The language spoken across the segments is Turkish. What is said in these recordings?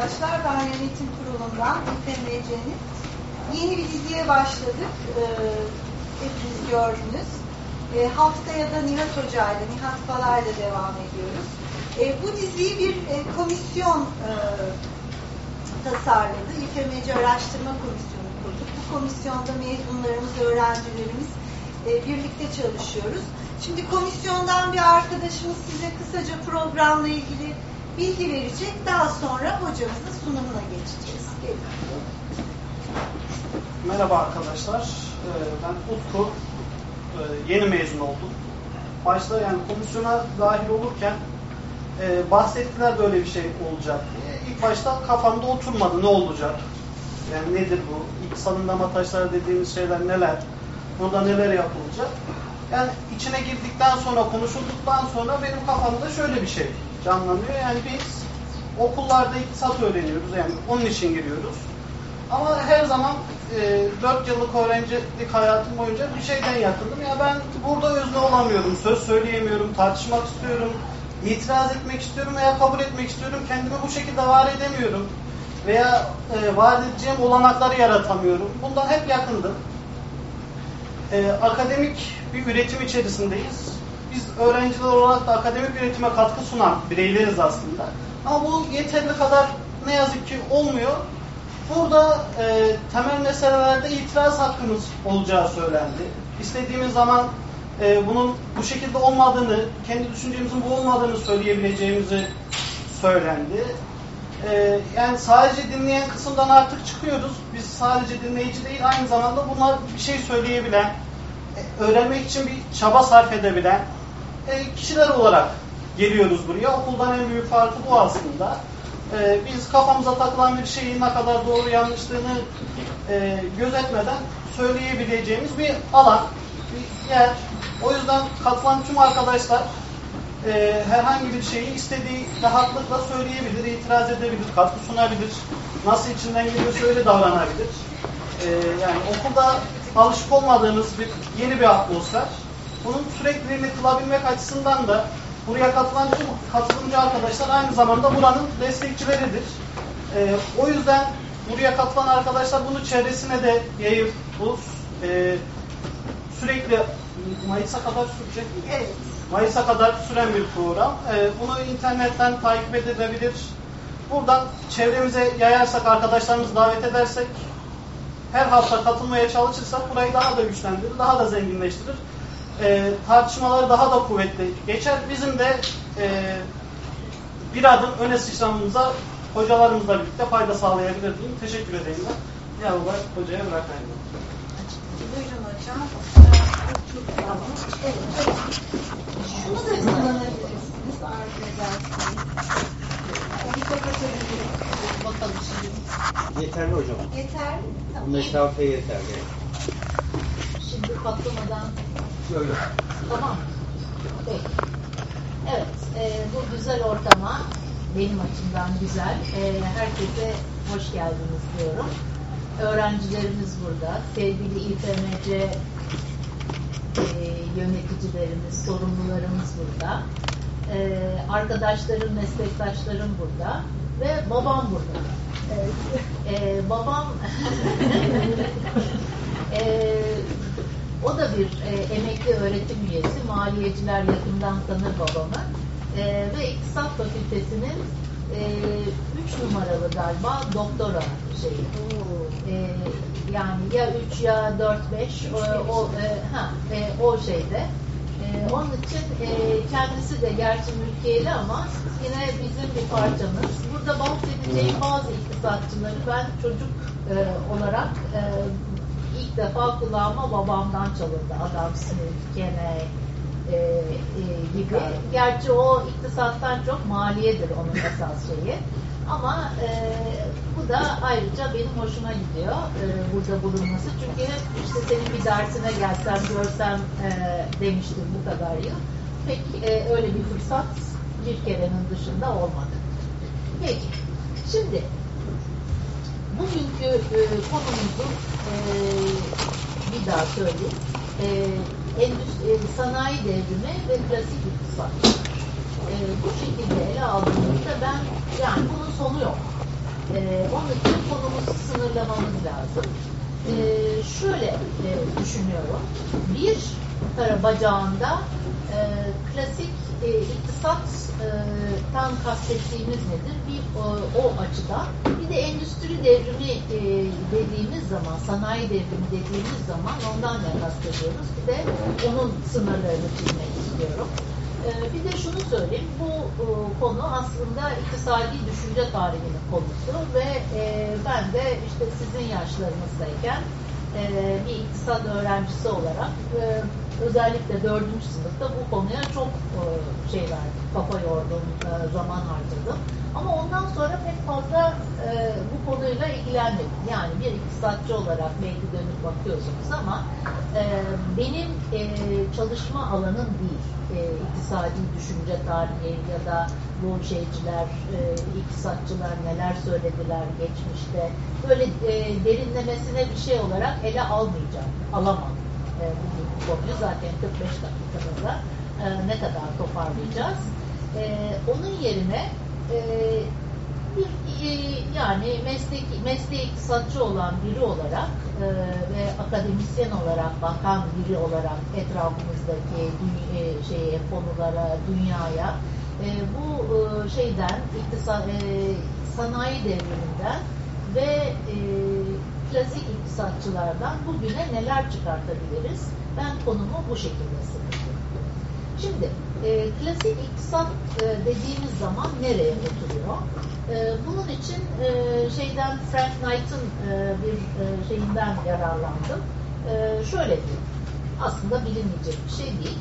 arkadaşlar. Ben yönetim kurulundan İFMC'nin yeni bir diziye başladık. Ee, hepiniz gördünüz. Ee, haftaya da Nihat Hoca ile, Nihat Falar'la devam ediyoruz. Ee, bu diziyi bir e, komisyon e, tasarladı. İFMC Araştırma Komisyonu kurduk. Bu komisyonda mezunlarımız, öğrencilerimiz e, birlikte çalışıyoruz. Şimdi komisyondan bir arkadaşımız size kısaca programla ilgili bilgi verecek. Daha sonra hocamızın sunumuna geçeceğiz. Gelin. Merhaba arkadaşlar. Ee, Ben Utku. Ee, Yeni mezun oldum. Başta yani komisyona dahil olurken e, bahsettiler böyle bir şey olacak diye. İlk başta kafamda oturmadı ne olacak? Yani nedir bu? İlk salınlama taşları dediğimiz şeyler neler? Burada neler yapılacak? Yani içine girdikten sonra, konuşulduktan sonra benim kafamda şöyle bir şey canlanıyor. Yani biz okullarda iktisat öğreniyoruz. Yani onun için giriyoruz. Ama her zaman e, 4 yıllık öğrencilik hayatım boyunca bir şeyden yakındım. Ya ben burada özne olamıyorum, söz söyleyemiyorum, tartışmak istiyorum, itiraz etmek istiyorum veya kabul etmek istiyorum. Kendimi bu şekilde var edemiyorum. Veya e, vaat edeceğim olanakları yaratamıyorum. Bundan hep yakındım. E, akademik bir üretim içerisindeyiz. Öğrenciler olarak da akademik üretime katkı sunan bireyleriz aslında. Ama bu yeterli kadar ne yazık ki olmuyor. Burada e, temel meselelerde itiraz hakkımız olacağı söylendi. İstediğimiz zaman e, bunun bu şekilde olmadığını, kendi düşüncemizin bu olmadığını söyleyebileceğimizi söylendi. E, yani sadece dinleyen kısımdan artık çıkıyoruz. Biz sadece dinleyici değil, aynı zamanda buna bir şey söyleyebilen, e, öğrenmek için bir çaba sarf edebilen e, kişiler olarak geliyoruz buraya. Okuldan en büyük farkı bu aslında. Ee, biz kafamıza takılan bir şeyin ne kadar doğru yanlışlığını e, gözetmeden söyleyebileceğimiz bir alan, bir yer. O yüzden katılan tüm arkadaşlar e, herhangi bir şeyi istediği rahatlıkla söyleyebilir, itiraz edebilir, katkı sunabilir. Nasıl içinden geliyorsa öyle davranabilir. E, yani okulda alışık olmadığınız bir yeni bir atmosfer. Bunun sürekliliğini kılabilmek açısından da Buraya katılan tüm katılımcı arkadaşlar aynı zamanda buranın destekçileridir. Ee, o yüzden buraya katılan arkadaşlar bunu çevresine de yayıp bu e, sürekli Mayıs'a kadar sürecek mi? Evet. Mayıs'a kadar süren bir program. Ee, bunu internetten takip edilebilir. Buradan çevremize yayarsak, arkadaşlarımızı davet edersek, her hafta katılmaya çalışırsak burayı daha da güçlendirir, daha da zenginleştirir e, tartışmaları daha da kuvvetli geçer. Bizim de e, bir adım öne sıçramamıza hocalarımızla birlikte fayda sağlayabilir diyeyim. Teşekkür edeyim ben. Ya baba hocaya bırakayım. Buyurun hocam. Şunu da kullanabilirsiniz. Arzu kapatabiliriz. Bakalım şimdi. Yeterli hocam. Yeter mi? Bu Tamam. mesafe yeterli. Şimdi patlamadan Böyle. tamam. Peki. Evet, e, bu güzel ortama benim açımdan güzel. E, herkese hoş geldiniz diyorum. Öğrencilerimiz burada, sevgili İFMC e, yöneticilerimiz, sorumlularımız burada. E, arkadaşlarım, meslektaşlarım burada ve babam burada. E, babam e, o da bir e, emekli öğretim üyesi. Maliyeciler yakından tanır babamı. E, ve İktisat Fakültesi'nin e, üç numaralı galiba doktora şeyi. E, yani ya üç ya dört beş o, o, e, ha, e, o şeyde. E, onun için e, kendisi de gerçi mülkiyeli ama yine bizim bir parçamız. Burada bahsedeceğim bazı iktisatçıları ben çocuk e, olarak e, ilk defa kulağıma babamdan çalındı. Adam Smith, Kene e, e, gibi. Gerçi o iktisattan çok maliyedir onun esas şeyi. Ama e, bu da ayrıca benim hoşuma gidiyor e, burada bulunması. Çünkü hep işte senin bir dersine gelsem, görsem e, demiştim bu kadar yıl. Pek e, öyle bir fırsat bir kerenin dışında olmadı. Peki, şimdi bugünkü e, konumuzu e, bir daha söyleyeyim. E, endüstri, e, sanayi devrimi ve klasik iktisat. E, bu şekilde ele aldığımızda ben yani bunun sonu yok. E, onun için konumuzu sınırlamamız lazım. E, şöyle e, düşünüyorum. Bir para bacağında e, klasik e, iktisattan kastettiğimiz nedir? Bir o, o açıdan. Bir de endüstri devrimi e, dediğimiz zaman, sanayi devrimi dediğimiz zaman ondan ne kastediyoruz? Bir de onun sınırlarını çizmek istiyorum. E, bir de şunu söyleyeyim, bu e, konu aslında iktisadi düşünce tarihinin konusu ve e, ben de işte sizin yaşlarınızdayken e, bir iktisat öğrencisi olarak e, özellikle dördüncü sınıfta bu konuya çok e, şey verdim, kafa yordum, e, zaman harcadım. Ama ondan sonra pek fazla e, bu konuyla ilgilenmedim. Yani bir iktisatçı olarak belki dönüp bakıyorsunuz ama benim çalışma alanım değil. İktisadi düşünce tarihi ya da bu şeyciler, iktisatçılar neler söylediler geçmişte. Böyle derinlemesine bir şey olarak ele almayacağım, alamam e, bu konuyu. Zaten 45 dakikamızda e, ne kadar toparlayacağız. E, onun yerine e, bir e, yani meslek mesleği iktisatçı olan biri olarak e, ve akademisyen olarak bakan biri olarak etrafımızdaki dünya, e, şeye konulara, dünyaya e, bu e, şeyden iktisat e, sanayi devriminden ve e, klasik iktisatçılardan bugüne neler çıkartabiliriz? Ben konumu bu şekilde sınırlıyorum. Şimdi e, klasik iktisat e, dediğimiz zaman nereye oturuyor? E, bunun için e, şeyden Frank Knight'ın e, bir e, şeyinden yararlandım. E, şöyle diyeyim. Aslında bilinmeyecek bir şey değil.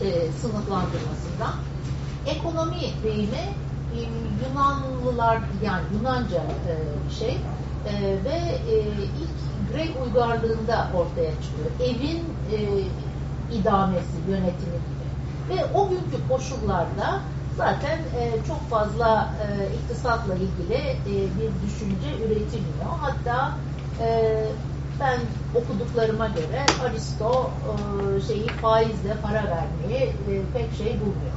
E, sınıflandırmasından. Ekonomi deyimi e, Yunanlılar yani Yunanca e, şey e, ve e, ilk Grek uygarlığında ortaya çıkıyor. Evin e, idamesi, yönetimi gibi. Ve o günkü koşullarda zaten e, çok fazla e, iktisatla ilgili e, bir düşünce üretilmiyor. Hatta e, ben okuduklarıma göre Aristo e, şeyi faizle para vermeyi e, pek şey bulmuyor.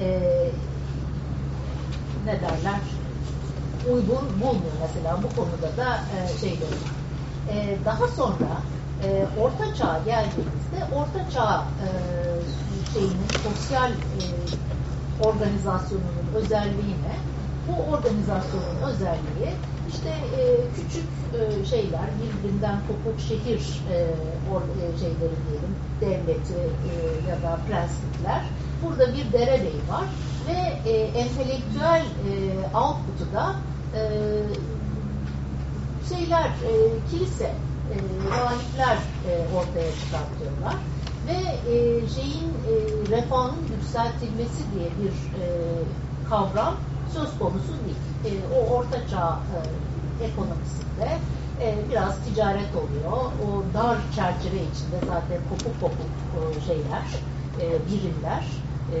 E, ne derler? Uygun bulmuyor mesela bu konuda da e, şey görüyor. E, daha sonra e, Orta Çağ'a geldiğimizde Orta Çağ e, şeyinin sosyal e, organizasyonunun özelliği ne? Bu organizasyonun özelliği işte e, küçük e, şeyler birbirinden kopuk şehir e, or, e, şeyleri diyelim devleti e, ya da prensipler. Burada bir derebey var ve e, entelektüel e, output'u e, şeyler e, kilise e, rahipler e, ortaya çıkartıyorlar ve e, şeyin e, refahın yükseltilmesi diye bir e, kavram söz konusu değil. E, o ortaçağ e, ekonomisinde e, biraz ticaret oluyor. O dar çerçeve içinde zaten kopuk kopuk e, şeyler, e, birimler, e,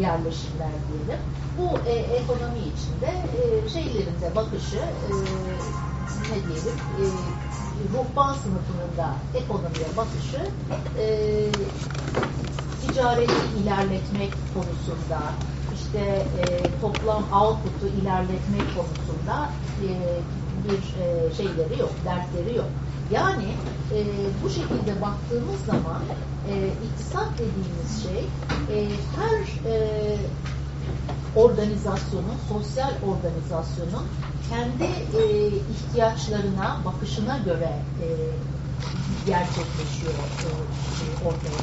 yerleşimler diyelim. Bu e, ekonomi içinde e, şeylerin de bakışı e, ne diyelim e, ruhban sınıfının da ekonomiye bakışı e, ticareti ilerletmek konusunda işte e, toplam output'u ilerletmek konusunda e, bir e, şeyleri yok, dertleri yok. Yani e, bu şekilde baktığımız zaman e, iktisat dediğimiz şey e, her e, organizasyonun, sosyal organizasyonun kendi e, ihtiyaçlarına, bakışına göre e, gerçekleşiyor, e, ortaya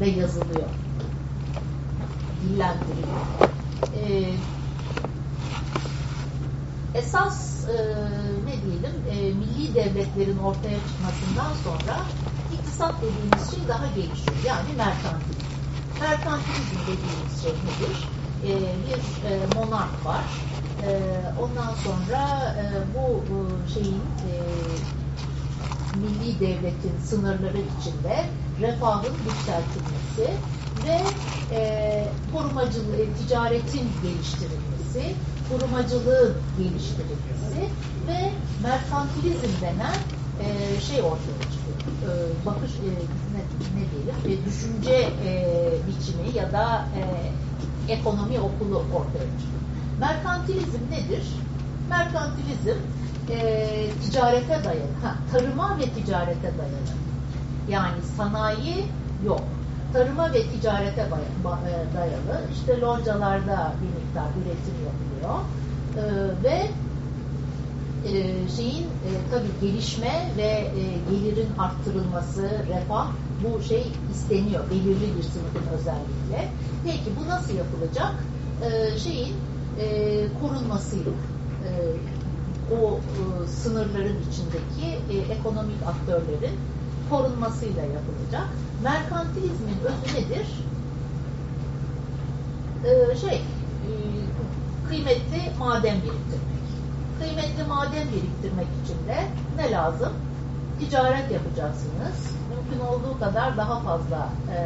ve yazılıyor, dillendiriliyor. E, esas e, ne diyelim, e, milli devletlerin ortaya çıkmasından sonra iktisat dediğimiz şey daha gelişiyor. Yani merkantilizm. Merkantilizm dediğimiz şey nedir? E, bir e, monark var. E, ondan sonra e, bu e, şeyin e, milli devletin sınırları içinde refahın yükseltilmesi ve e, korumacılığı, ticaretin geliştirilmesi, korumacılığın geliştirilmesi ve merkantilizm denen e, şey ortaya çıkıyor. E, bakış e, ne, ne diyelim, e, düşünce e, biçimi ya da e, ekonomi okulu ortaya çıkıyor. merkantilizm nedir? Merkantilizm e, ticarete dayalı, ha, tarıma ve ticarete dayalı. Yani sanayi yok. Tarıma ve ticarete e, dayalı. İşte loncalarda bir miktar üretim yapılıyor. E, ve e, şeyin e, tabii gelişme ve e, gelirin arttırılması, refah bu şey isteniyor belirli bir sınıfın özellikle. Peki bu nasıl yapılacak? E, şeyin e, korunmasıyla e, o e, sınırların içindeki e, ekonomik aktörlerin korunmasıyla yapılacak. Merkantilizmin özü nedir? E, şey, e, kıymetli maden biriktirmek. Kıymetli maden biriktirmek için de ne lazım? Ticaret yapacaksınız. Mümkün olduğu kadar daha fazla e,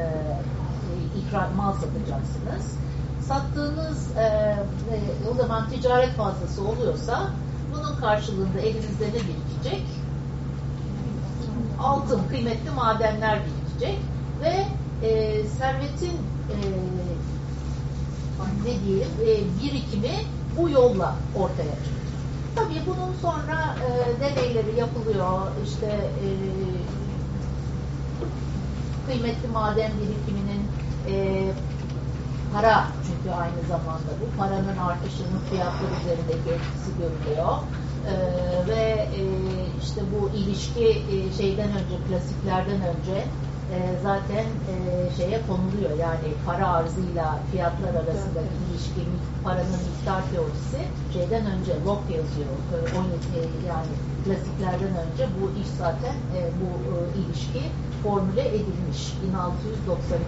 ikram mal satacaksınız. Sattığınız e, e, o zaman ticaret fazlası oluyorsa bunun karşılığında elinizde ne birikecek? Altın, kıymetli madenler birikecek ve e, servetin e, diyelim e, birikimi bu yolla ortaya çıkıyor. Tabii bunun sonra e, deneyleri yapılıyor. İşte e, kıymetli maden birikiminin e, para çünkü aynı zamanda bu paranın artışının fiyatlar üzerindeki etkisi görülüyor. Ee, ve e, işte bu ilişki e, şeyden önce klasiklerden önce e, zaten e, şeye konuluyor yani para arzıyla fiyatlar arasındaki ilişki paranın miktar teorisi şeyden önce Locke yazıyor e, 17 yani klasiklerden önce bu iş zaten e, bu e, ilişki formüle edilmiş 1692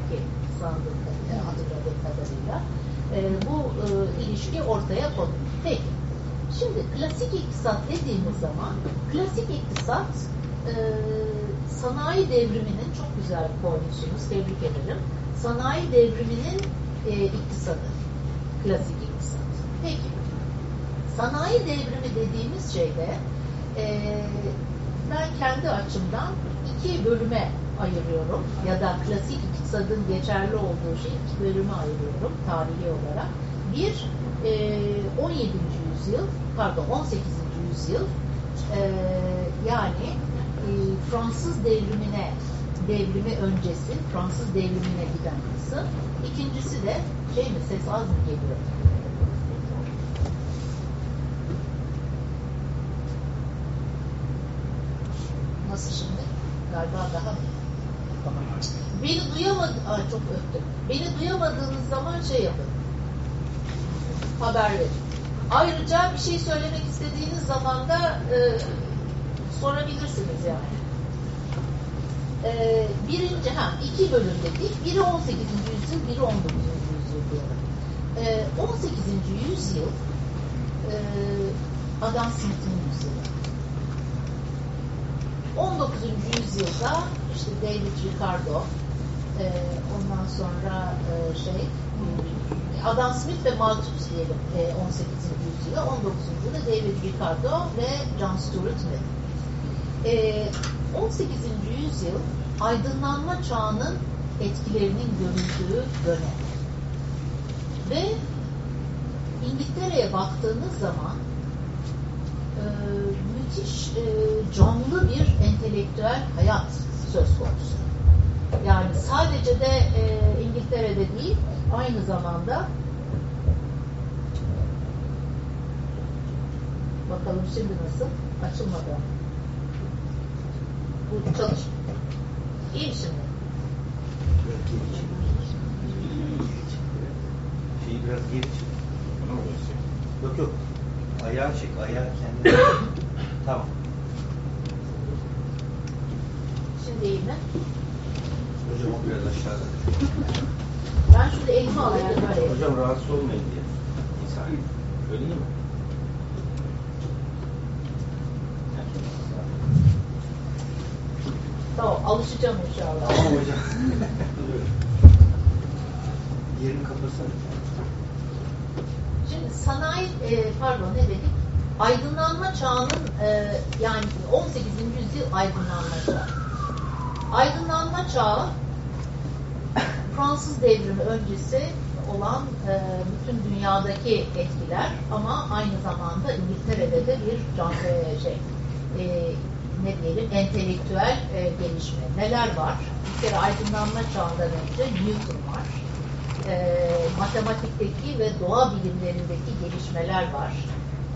sandım e, hatırladığım kadarıyla. E, bu e, ilişki ortaya konulmuş. Peki. Şimdi klasik iktisat dediğimiz zaman klasik iktisat e, sanayi devriminin çok güzel koymuşsunuz. Tebrik ederim. Sanayi devriminin e, iktisadı. Klasik iktisat. Peki. Sanayi devrimi dediğimiz şeyde e, ben kendi açımdan iki bölüme ayırıyorum ya da klasik iktisadın geçerli olduğu şey iki bölüme ayırıyorum tarihi olarak. Bir, e, 17. yüzyıl, pardon 18. yüzyıl e, yani e, Fransız devrimine devrimi öncesi, Fransız devrimine giden kısım. İkincisi de şey mi ses az mı geliyor? Nasıl şimdi? Galiba daha? Beni duyamadı, Aa, çok öptüm. Beni duyamadığınız zaman şey yapın. Haber verin. Ayrıca bir şey söylemek istediğiniz zaman da e, sorabilirsiniz yani. E, birinci, ha iki bölüm dedik. Biri 18. yüzyıl, biri 19. yüzyıl diyorum. E, 18. yüzyıl e, Adam Smith'in yüzyılı. 19. yüzyılda işte David Ricardo e, ondan sonra e, şey Adam Smith ve Malthus diyelim e, 18. yüzyılda 19. yüzyılda David Ricardo ve John Stuart Mill. E, 18. yüzyıl aydınlanma çağının etkilerinin görüldüğü dönem. Ve İngiltere'ye baktığınız zaman e, müthiş e, canlı bir entelektüel hayat söz konusu. Yani sadece de e, İngiltere'de değil, aynı zamanda bakalım şimdi nasıl? Açılmadı. Bu çalış. İyi mi şimdi? Şeyi biraz geri çık. Yok yok. Ayağı çek. Ayağı kendine. tamam. Şimdi iyi mi? Hocam o biraz aşağıda. Ben şurada elimi alayım böyle. Hocam rahatsız olmayın diye. Saniye. Öyle değil mi? Tamam alışacağım inşallah. Tamam hocam. Yerini kapatsana. Şimdi sanayi, e, pardon ne dedik? Aydınlanma çağının e, yani 18. yüzyıl aydınlanma çağı. Aydınlanma çağı Fransız devrimi öncesi olan e, bütün dünyadaki etkiler ama aynı zamanda İngiltere'de de bir can, e, şey e, ne diyelim entelektüel e, gelişme. Neler var? Bir kere aydınlanma çağından önce Newton var. E, matematikteki ve doğa bilimlerindeki gelişmeler var.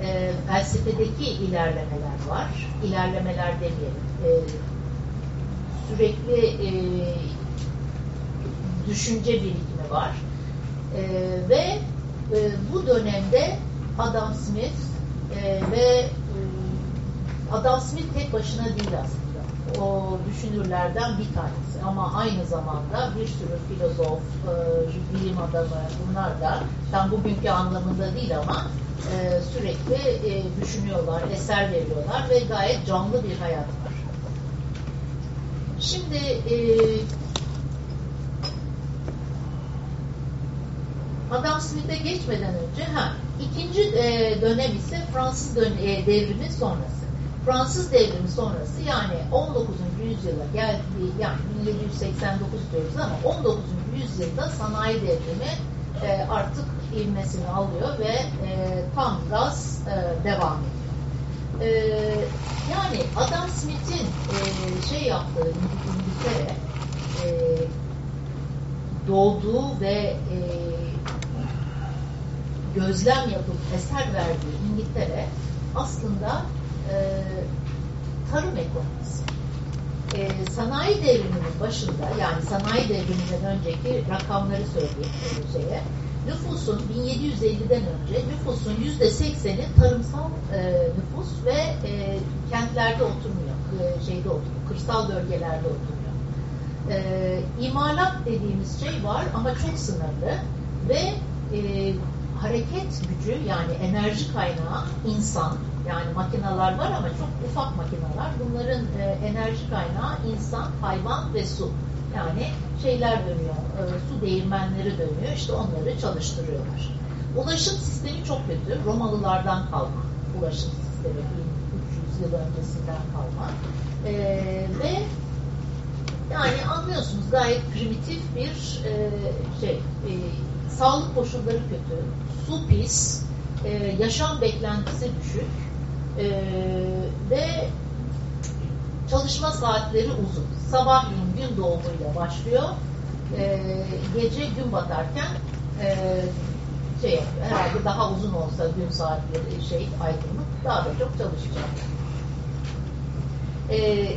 E, felsefedeki ilerlemeler var. İlerlemeler demeyelim. E, sürekli e, düşünce birikimi var. E, ve e, bu dönemde Adam Smith e, ve Adam Smith tek başına değil aslında. O düşünürlerden bir tanesi ama aynı zamanda bir sürü filozof, e, bilim adamı bunlar da tam bugünkü anlamında değil ama e, sürekli e, düşünüyorlar, eser veriyorlar ve gayet canlı bir hayat var. Şimdi e, Adam Smith'e geçmeden önce ha ikinci e, dönem ise Fransız dön e, devrimi sonrası. Fransız devrimi sonrası yani 19. yüzyıla geldi yani 1789 diyoruz ama 19. yüzyılda sanayi devrimi e, artık ivmesini alıyor ve e, tam gaz e, devam ediyor. E, yani Adam Smith'in e, şey yaptığı İngiltere e, doğduğu ve e, gözlem yapıp eser verdiği İngiltere aslında e, tarım ekonomisi. E, sanayi devriminin başında yani sanayi devriminden önceki rakamları söyleyeyim şeye. Nüfusun 1750'den önce nüfusun yüzde sekseni tarımsal e, nüfus ve e, kentlerde oturmuyor. E, şeyde oturuyor. Kırsal bölgelerde oturuyor. E, imalat dediğimiz şey var ama çok sınırlı ve e, hareket gücü yani enerji kaynağı insan yani makineler var ama çok ufak makineler. Bunların e, enerji kaynağı insan, hayvan ve su. Yani şeyler dönüyor, e, su değirmenleri dönüyor. İşte onları çalıştırıyorlar. Ulaşım sistemi çok kötü. Romalılardan kalma ulaşım sistemi. 300 yıl öncesinden kalma. E, ve yani anlıyorsunuz gayet primitif bir e, şey. E, sağlık koşulları kötü, su pis, e, yaşam beklentisi düşük e, ve çalışma saatleri uzun. Sabahleyin gün doğumuyla başlıyor, e, gece gün batarken e, şey. Herhalde daha uzun olsa gün saatleri şey aydınlık daha da çok çalışacak. E,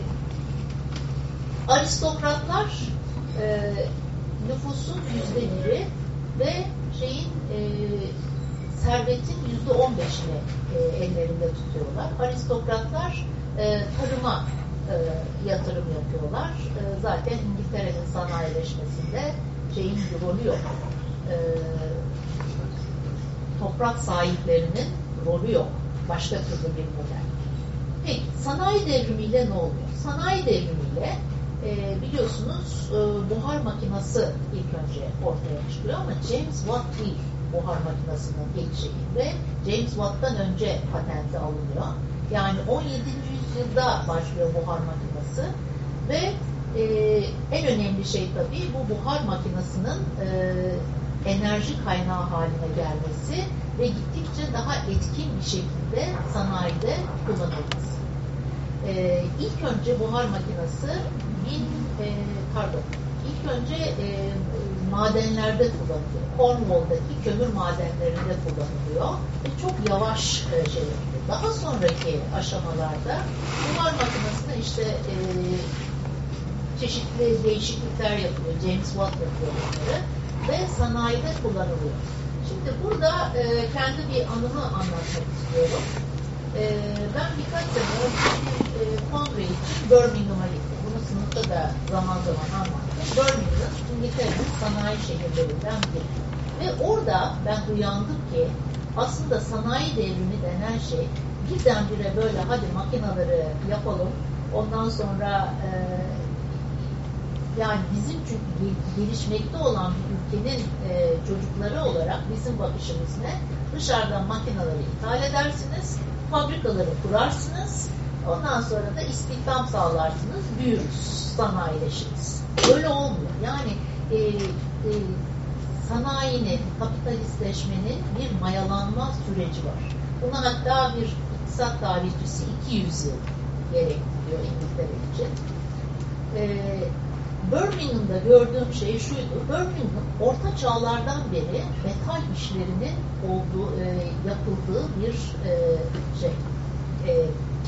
aristokratlar e, nüfusun yüzde biri ve şeyin e, servetin yüzde on beşini e, ellerinde tutuyorlar. Aristokratlar e, tarıma e, yatırım yapıyorlar. E, zaten İngiltere'nin sanayileşmesinde şeyin rolü yok. E, toprak sahiplerinin rolü yok. Başka türlü bir model. Peki sanayi devrimiyle ne oluyor? Sanayi devrimiyle e, biliyorsunuz e, buhar makinası ilk önce ortaya çıkıyor ama James Watt değil buhar makinasının ilk şeyi ve James Watt'tan önce patenti alınıyor. Yani 17. yüzyılda başlıyor buhar makinası ve e, en önemli şey tabii bu buhar makinasının e, enerji kaynağı haline gelmesi ve gittikçe daha etkin bir şekilde sanayide kullanılması. Ee, ilk önce buhar makinesi bin, e, pardon, ilk önce e, madenlerde kullanılıyor. Cornwall'daki kömür madenlerinde kullanılıyor ve çok yavaş e, şey yapıyor. Daha sonraki aşamalarda buhar makinesine işte e, çeşitli değişiklikler yapıyor. James Watt yapıyor bunları ve sanayide kullanılıyor. Şimdi burada e, kendi bir anımı anlatmak istiyorum. E, ben birkaç sene bir e, kongre için Birmingham'a gittim. Bunu sınıfta da zaman zaman anlattım. Birmingham, İngiltere'nin sanayi şehirlerinden biri. Ve orada ben uyandım ki aslında sanayi devrimi denen şey birdenbire böyle hadi makinaları yapalım, ondan sonra e, yani bizim çünkü gelişmekte olan bir ülkenin e, çocukları olarak bizim bakışımız ne? Dışarıdan makineleri ithal edersiniz, fabrikaları kurarsınız, ondan sonra da istihdam sağlarsınız, büyürüz, sanayileşiriz. Öyle olmuyor. Yani e, e, sanayinin, kapitalistleşmenin bir mayalanma süreci var. Buna hatta bir iktisat tarihçisi 200 yıl gerektiriyor İngiltere için. Ee, Birmingham'da gördüğüm şey şuydu. Birmingham orta çağlardan beri metal işlerinin olduğu, e, yapıldığı bir e, şey, e,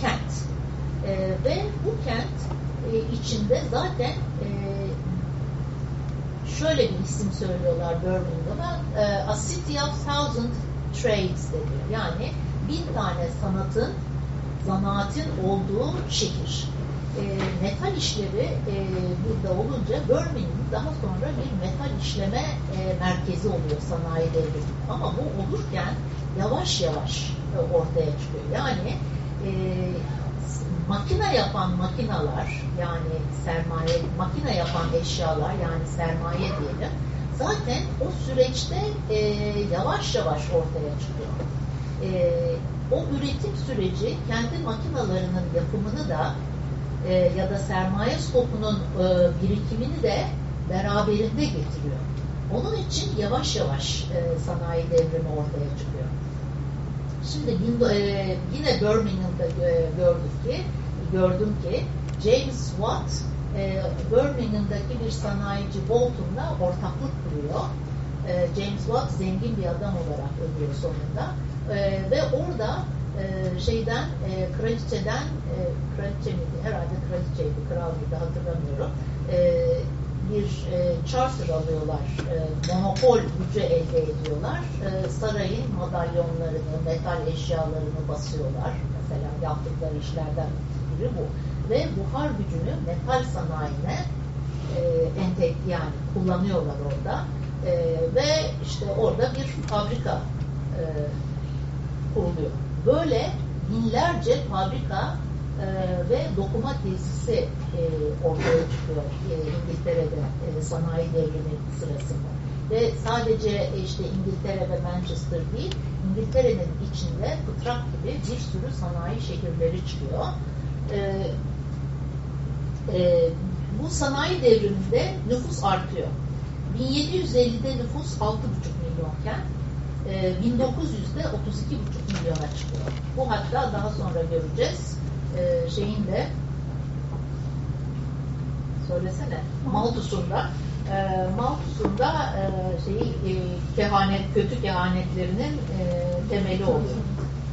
kent. E, ve bu kent e, içinde zaten e, şöyle bir isim söylüyorlar Birmingham'a. E, A City of Thousand Trades deniyor. Yani bin tane sanatın, zanaatin olduğu şehir. E, metal işleri e, burada olunca Birmingham daha sonra bir metal işleme e, merkezi oluyor sanayi devrimi. Ama bu olurken yavaş yavaş e, ortaya çıkıyor. Yani e, makine yapan makinalar yani sermaye, makine yapan eşyalar yani sermaye diyelim zaten o süreçte e, yavaş yavaş ortaya çıkıyor. E, o üretim süreci kendi makinalarının yapımını da e, ya da sermaye stokunun e, birikimini de beraberinde getiriyor. Onun için yavaş yavaş e, sanayi devrimi ortaya çıkıyor. Şimdi e, yine Birmingham'da e, gördük ki gördüm ki James Watt e, Birmingham'daki bir sanayici Bolton'la ortaklık kuruyor. E, James Watt zengin bir adam olarak ölüyor sonunda. E, ve orada e, şeyden, e, kraliçeden, e, kraliçe miydi? Herhalde kraliçeydi, kral mıydı hatırlamıyorum. E, bir e, charter alıyorlar, e, monopol gücü elde ediyorlar. E, sarayın madalyonlarını, metal eşyalarını basıyorlar. Mesela yaptıkları işlerden biri bu. Ve buhar gücünü metal sanayine e, yani kullanıyorlar orada. E, ve işte orada bir fabrika e, kuruluyor. Böyle binlerce fabrika e, ve dokuma tesisi e, ortaya çıkıyor e, İngiltere'de e, sanayi devrimi sırasında. Ve sadece işte İngiltere ve Manchester değil, İngiltere'nin içinde fıtrak gibi bir sürü sanayi şehirleri çıkıyor. E, e, bu sanayi devriminde nüfus artıyor. 1750'de nüfus 6,5 milyonken 1900'de 32,5 milyona çıkıyor. Bu hatta daha sonra göreceğiz. E, şeyin de söylesene Malthus'unda e, Malthus'unda e, şeyi e, kehanet, kötü kehanetlerinin e, temeli oluyor.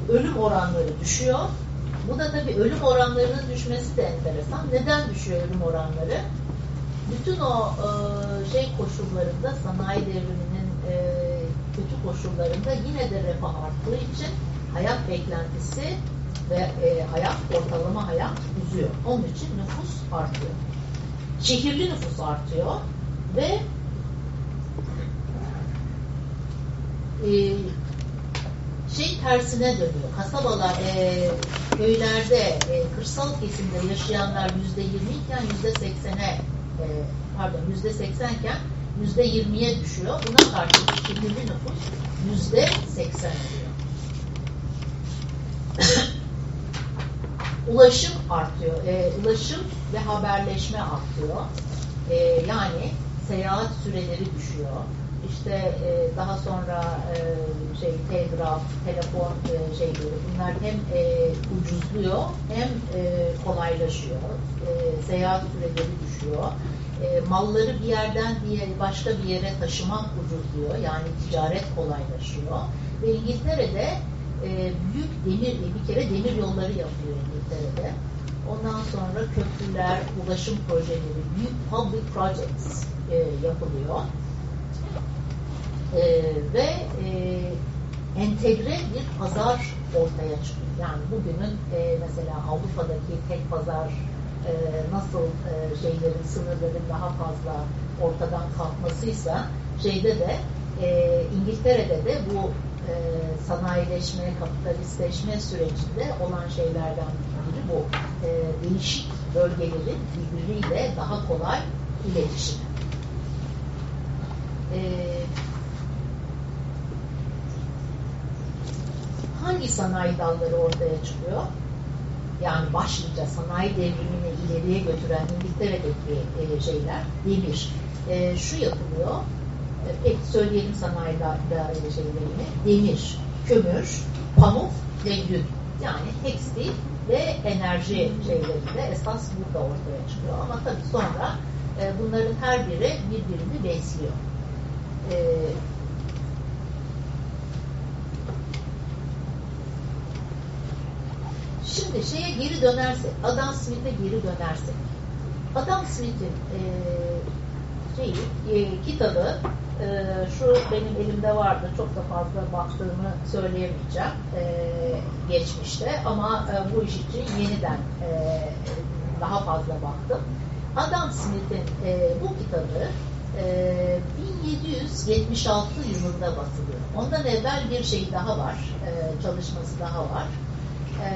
Ölüm oranları düşüyor. Bu da tabii ölüm oranlarının düşmesi de enteresan. Neden düşüyor ölüm oranları? Bütün o e, şey koşullarında sanayi devriminin e, kötü koşullarında yine de refah arttığı için hayat beklentisi ve e, hayat, ortalama hayat uzuyor. Onun için nüfus artıyor. Şehirli nüfus artıyor ve e, şey tersine dönüyor. Kasabalar, e, köylerde, e, kırsal kesimde yaşayanlar yüzde yirmi iken yüzde seksene e, pardon yüzde seksenken yüzde yirmiye düşüyor. Buna karşı şehirli nüfus yüzde seksen oluyor. ulaşım artıyor. E, ulaşım ve haberleşme artıyor. E, yani seyahat süreleri düşüyor. İşte e, daha sonra e, şey telgraf, telefon e, şeyleri bunlar hem e, ucuzluyor hem e, kolaylaşıyor. E, seyahat süreleri düşüyor. E, malları bir yerden bir başka bir yere taşımak ucuzluyor. Yani ticaret kolaylaşıyor. Ve İngiltere'de e, büyük demir, bir kere demir yolları yapıyor İngiltere'de. Ondan sonra köprüler, ulaşım projeleri, büyük public projects e, yapılıyor. E, ve e, entegre bir pazar ortaya çıkıyor. Yani bugünün e, mesela Avrupa'daki tek pazar e, nasıl e, şeylerin, sınırların daha fazla ortadan kalkmasıysa şeyde de e, İngiltere'de de bu e, sanayileşme, kapitalistleşme sürecinde olan şeylerden biri bu. E, değişik bölgelerin birbiriyle daha kolay iletişimi. E, hangi sanayi dalları ortaya çıkıyor? Yani başlıca sanayi devrimini ileriye götüren İngiltere'deki e, şeyler demir. E, şu yapılıyor, e, söyleyelim sanayi idare şeylerini. Demir, kömür, pamuk ve yün. Yani tekstil ve enerji şeyleri de esas burada ortaya çıkıyor. Ama tabii sonra e, bunların her biri birbirini besliyor. E, şimdi şeye geri dönersek, Adam Smith'e geri dönersek, Adam Smith'in e, şeyi, e, kitabı e, şu benim elimde vardı. Çok da fazla baktığımı söyleyemeyeceğim e, geçmişte ama e, bu iş için yeniden e, daha fazla baktım. Adam Smith'in e, bu kitabı e, 1776 yılında basılıyor. Ondan evvel bir şey daha var, e, çalışması daha var. E,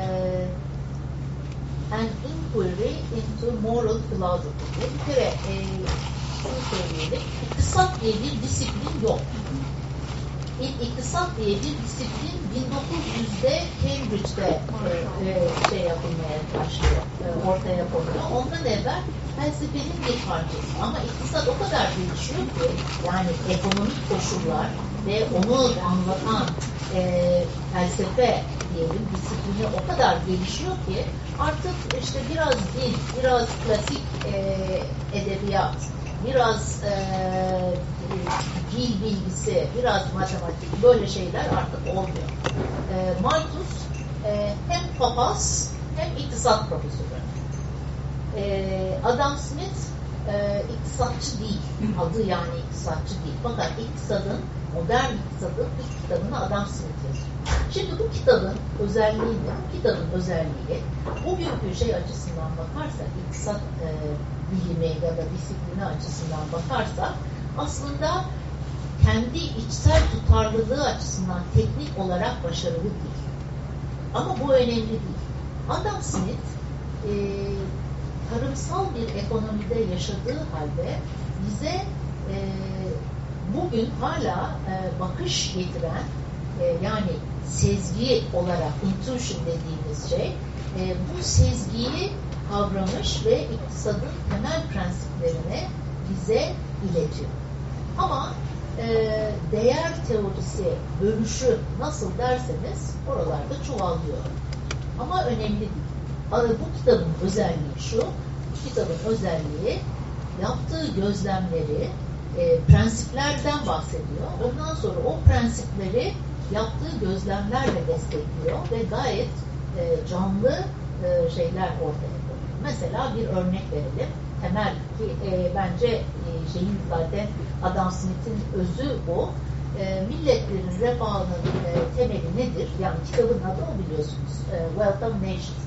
An Inquiry into Moral Philosophy. Bir kere e, şunu söyleyelim. İktisat diye bir disiplin yok. İktisat diye bir disiplin 1900'de Cambridge'de e, e, şey yapılmaya başlıyor, e, ortaya konuyor. Ondan evvel felsefenin bir parçası. Ama iktisat o kadar gelişiyor ki, yani ekonomik koşullar ve onu anlatan e, felsefe diyelim, disiplini o kadar gelişiyor ki artık işte biraz dil, biraz klasik e, edebiyat, biraz e, dil bilgisi, biraz matematik böyle şeyler artık olmuyor. E, Malthus e, hem papaz hem iktisat profesörü. E, Adam Smith e, iktisatçı değil. Adı yani iktisatçı değil. Fakat iktisadın, modern iktisadın ilk kitabını Adam Smith yazıyor. Şimdi bu kitabın özelliği ne? Bu kitabın özelliği bugünkü şey açısından bakarsak, iktisat e, bilimi ya da disiplini açısından bakarsak aslında kendi içsel tutarlılığı açısından teknik olarak başarılı değil. Ama bu önemli değil. Adam Smith e, tarımsal bir ekonomide yaşadığı halde bize e, bugün hala e, bakış getiren e, yani sezgi olarak intuition dediğimiz şey e, bu sezgiyi kavramış ve iktisadın temel prensiplerini bize iletiyor. Ama e, değer teorisi, bölüşü nasıl derseniz oralarda çuvallıyor. Ama önemli değil. Bu kitabın özelliği şu, bu kitabın özelliği yaptığı gözlemleri, e, prensiplerden bahsediyor. Ondan sonra o prensipleri yaptığı gözlemlerle destekliyor ve gayet e, canlı e, şeyler ortaya koyuyor. Mesela bir örnek verelim. Temel ki e, bence e, şeyin zaten Adam Smith'in özü bu. E, milletlerin refahının e, temeli nedir? Yani kitabın adı o biliyorsunuz. E, Wealth of Nations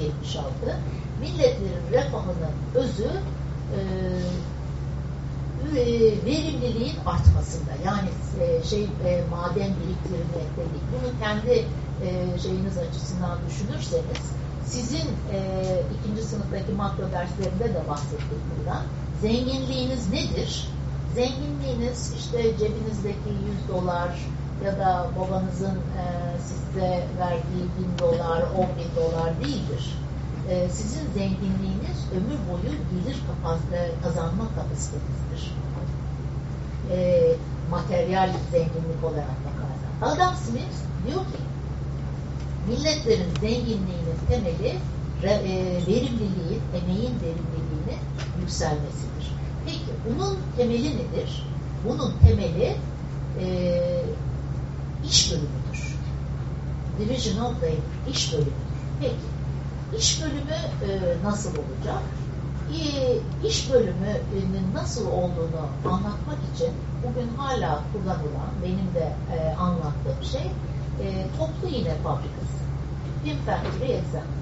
1776. Milletlerin refahının özü e, verimliliğin artmasında yani e, şey e, maden biriktirmek dedik. Bunu kendi e, şeyiniz açısından düşünürseniz sizin ikinci sınıftaki makro derslerinde de bahsettik bundan. Zenginliğiniz nedir? Zenginliğiniz işte cebinizdeki 100 dolar ya da babanızın size verdiği 1000 dolar, 10 bin dolar değildir. E, sizin zenginliğiniz ömür boyu gelir kazanma kapasitenizdir. E, materyal zenginlik olarak bakarsan. Adam Smith diyor ki milletlerin zenginliğinin temeli e, verimliliğin, emeğin verimliliğinin yükselmesidir. Peki bunun temeli nedir? Bunun temeli e, iş bölümüdür. Division of labor, iş bölümüdür. Peki, iş bölümü e, nasıl olacak? E, iş bölümünün nasıl olduğunu anlatmak için bugün hala kullanılan, benim de e, anlattığım şey, e, toplu iğne fabrikası. Pin Factory Example.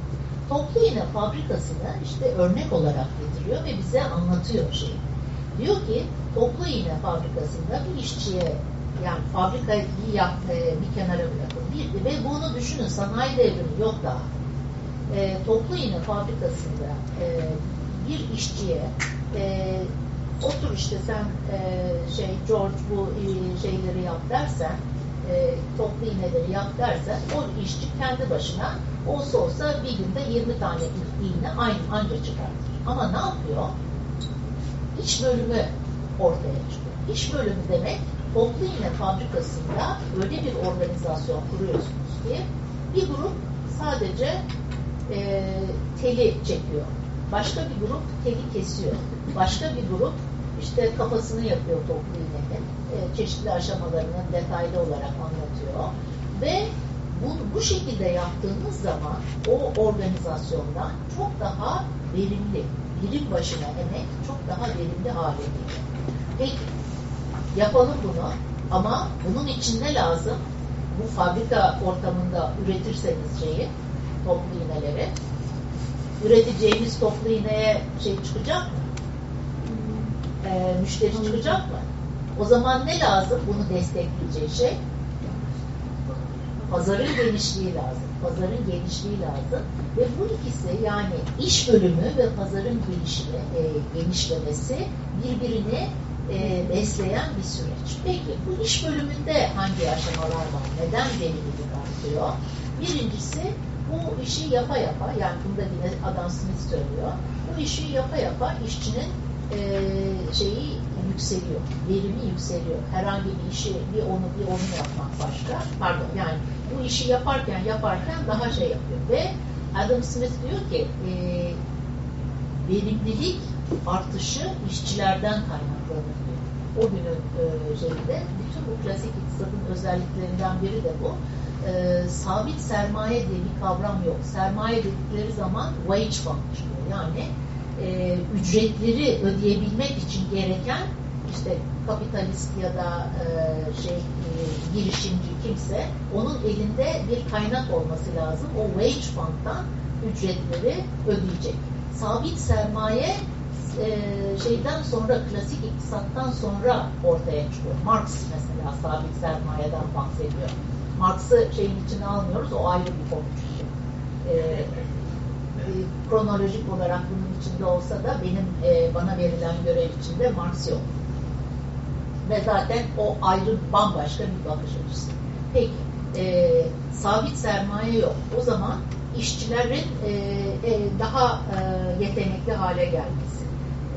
Toplu iğne fabrikasını işte örnek olarak getiriyor ve bize anlatıyor şeyi. Diyor ki toplu iğne fabrikasında bir işçiye yani fabrikayı yap, e, bir kenara bırakın. Bir, ve bunu düşünün sanayi devrimi yok daha. E, toplu iğne fabrikasında e, bir işçiye e, otur işte sen e, şey George bu e, şeyleri yap dersen e, toplu iğneleri yap dersen o işçi kendi başına olsa olsa bir günde 20 tane iğne aynı anca çıkartır. Ama ne yapıyor? İç bölümü ortaya çıkıyor. İş bölümü demek toplu iğne fabrikasında öyle bir organizasyon kuruyorsunuz ki bir grup sadece e, teli çekiyor. Başka bir grup teli kesiyor. Başka bir grup işte kafasını yapıyor toplu iğnenin. E, çeşitli aşamalarını detaylı olarak anlatıyor. Ve bu, bu şekilde yaptığınız zaman o organizasyondan çok daha verimli, birim başına emek çok daha verimli hale geliyor. Peki, yapalım bunu ama bunun için ne lazım? Bu fabrika ortamında üretirseniz şeyi, toplu iğneleri, üreteceğimiz toplu iğneye şey çıkacak mı? Ee, müşteri çıkacak mı? O zaman ne lazım bunu destekleyeceği şey? Pazarın genişliği lazım. Pazarın genişliği lazım. Ve bu ikisi yani iş bölümü ve pazarın gelişimi, e, genişlemesi birbirini e, besleyen bir süreç. Peki bu iş bölümünde hangi aşamalar var? Neden verimlilik artıyor? Birincisi bu işi yapa yapa, yani bunu da yine Adam Smith söylüyor, bu işi yapa yapa işçinin e, şeyi yükseliyor, verimi yükseliyor. Herhangi bir işi bir onu bir onu yapmak başka. Pardon yani bu işi yaparken yaparken daha şey yapıyor. Ve Adam Smith diyor ki e, verimlilik artışı işçilerden kaynaklanıyor diyor. O günün e, şeyinde bütün bu klasik iktisadın özelliklerinden biri de bu. E, sabit sermaye diye bir kavram yok. Sermaye dedikleri zaman wage fund çıkıyor. Yani e, ücretleri ödeyebilmek için gereken işte kapitalist ya da e, şey e, girişimci kimse onun elinde bir kaynak olması lazım. O wage fund'dan ücretleri ödeyecek. Sabit sermaye e, şeyden sonra klasik iktisattan sonra ortaya çıkıyor. Marx mesela sabit sermayeden bahsediyor. Marx'ı şeyin içine almıyoruz. O ayrı bir konu. E, e, kronolojik olarak bunun içinde olsa da benim e, bana verilen görev içinde Marx yok. Ve zaten o ayrı bambaşka bir bakış açısı. Peki, e, sabit sermaye yok. O zaman işçilerin e, e, daha e, yetenekli hale gelmesi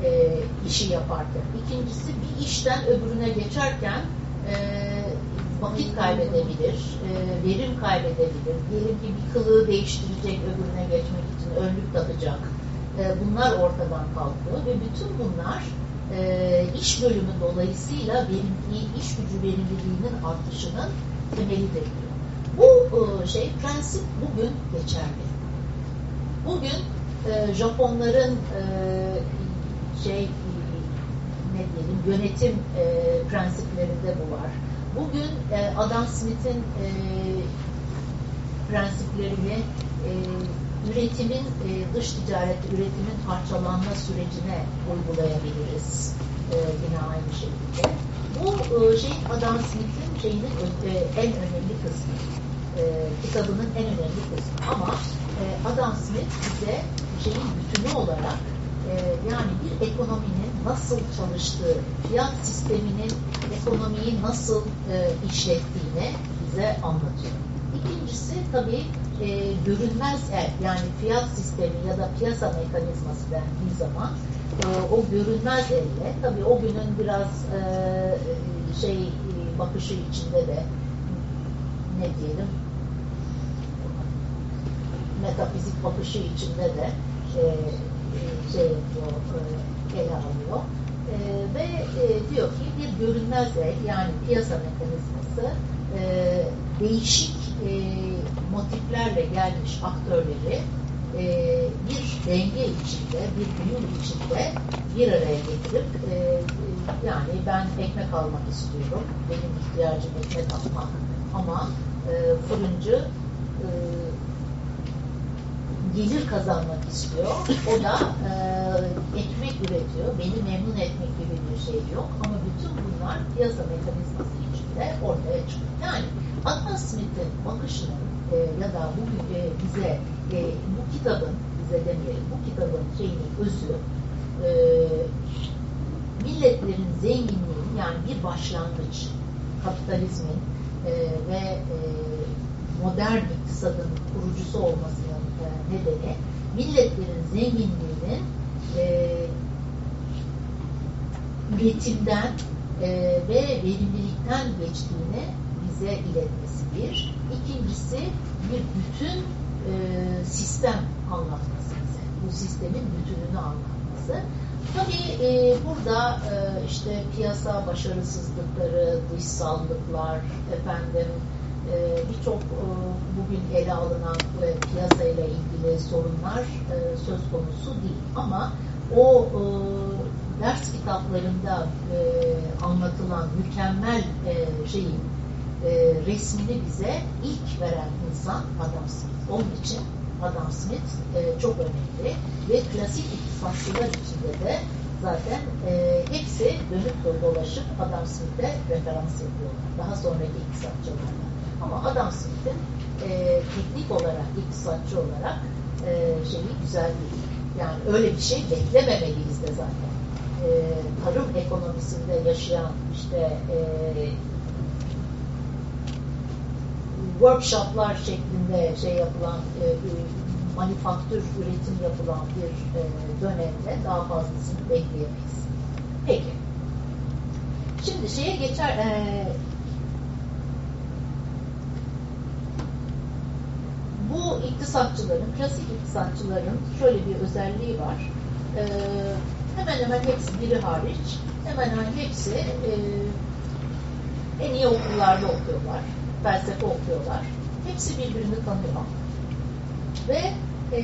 e, işi yaparken. İkincisi bir işten öbürüne geçerken e, vakit kaybedebilir, e, verim kaybedebilir. Diyelim ki bir kılığı değiştirecek, öbürüne geçmek için önlük takacak. E, bunlar ortadan kalkıyor ve bütün bunlar e, iş bölümü dolayısıyla verimli, iş gücü verimliliğinin artışının temelidir. Bu e, şey prensip bugün geçerli. Bugün e, Japonların e, şey ne diyelim yönetim e, prensiplerinde bu var. Bugün e, Adam Smith'in e, prensiplerini e, üretimin e, dış ticaret üretimin parçalanma sürecine uygulayabiliriz. E, yine aynı şekilde. Bu e, şey Adam Smith'in şeyinin e, en önemli kısmı. E, kitabının en önemli kısmı. Ama e, Adam Smith bize şeyin bütünü olarak e, yani bir ekonominin nasıl çalıştığı, fiyat sisteminin ekonomiyi nasıl e, işlettiğini bize anlatıyor. İkincisi tabii e, görünmez el, yani fiyat sistemi ya da piyasa mekanizması dendiği zaman e, o görünmez elle, tabii o günün biraz e, şey e, bakışı içinde de ne diyelim metafizik bakışı içinde de e, şey yapıyor, ele alıyor. E, ve e, diyor ki bir görünmez el yani piyasa mekanizması e, değişik e, motiflerle gelmiş aktörleri bir denge içinde, bir uyum içinde bir araya getirip yani ben ekmek almak istiyorum, benim ihtiyacım ekmek almak ama e, fırıncı e, gelir kazanmak istiyor. O da e, ekmek üretiyor. Beni memnun etmek gibi bir şey yok. Ama bütün bunlar piyasa mekanizması içinde ortaya çıkıyor. Yani Adam Smith'in bakışının e, ya da bugün e, bize e, bu kitabın, bize demeyelim, bu kitabın şeyinin özü e, milletlerin zenginliğinin yani bir başlangıç kapitalizmin e, ve e, modern iktisadın kurucusu olmasının e, nedeni milletlerin zenginliğinin e, üretimden e, ve verimlilikten geçtiğini bize iletmesi bir. İkincisi bir bütün e, sistem anlatması bize. Bu sistemin bütününü anlatması. Tabii e, burada e, işte piyasa başarısızlıkları, dışsallıklar, efendim e, birçok bugün ele alınan e, piyasayla ilgili sorunlar e, söz konusu değil. Ama o e, ders kitaplarında e, anlatılan mükemmel şeyin resmini bize ilk veren insan Adam Smith. Onun için Adam Smith çok önemli ve klasik iktisatçılar içinde de zaten e, hepsi dönüp dolaşıp Adam Smith'e referans yapıyorlar. Daha sonraki iktisatçılarla. Ama Adam Smith'in e, teknik olarak, iktisatçı olarak e, şeyi güzel değil. Yani öyle bir şey beklememeliyiz de zaten. E, tarım ekonomisinde yaşayan işte e, workshoplar şeklinde şey yapılan e, manifaktür üretim yapılan bir e, dönemde daha fazlasını bekleyemeyiz. Peki. Şimdi şeye geçer e, bu iktisatçıların, klasik iktisatçıların şöyle bir özelliği var. E, hemen hemen hepsi biri hariç, hemen hemen hepsi e, en iyi okullarda okuyorlar, felsefe okuyorlar. Hepsi birbirini tanıyor. Ve e,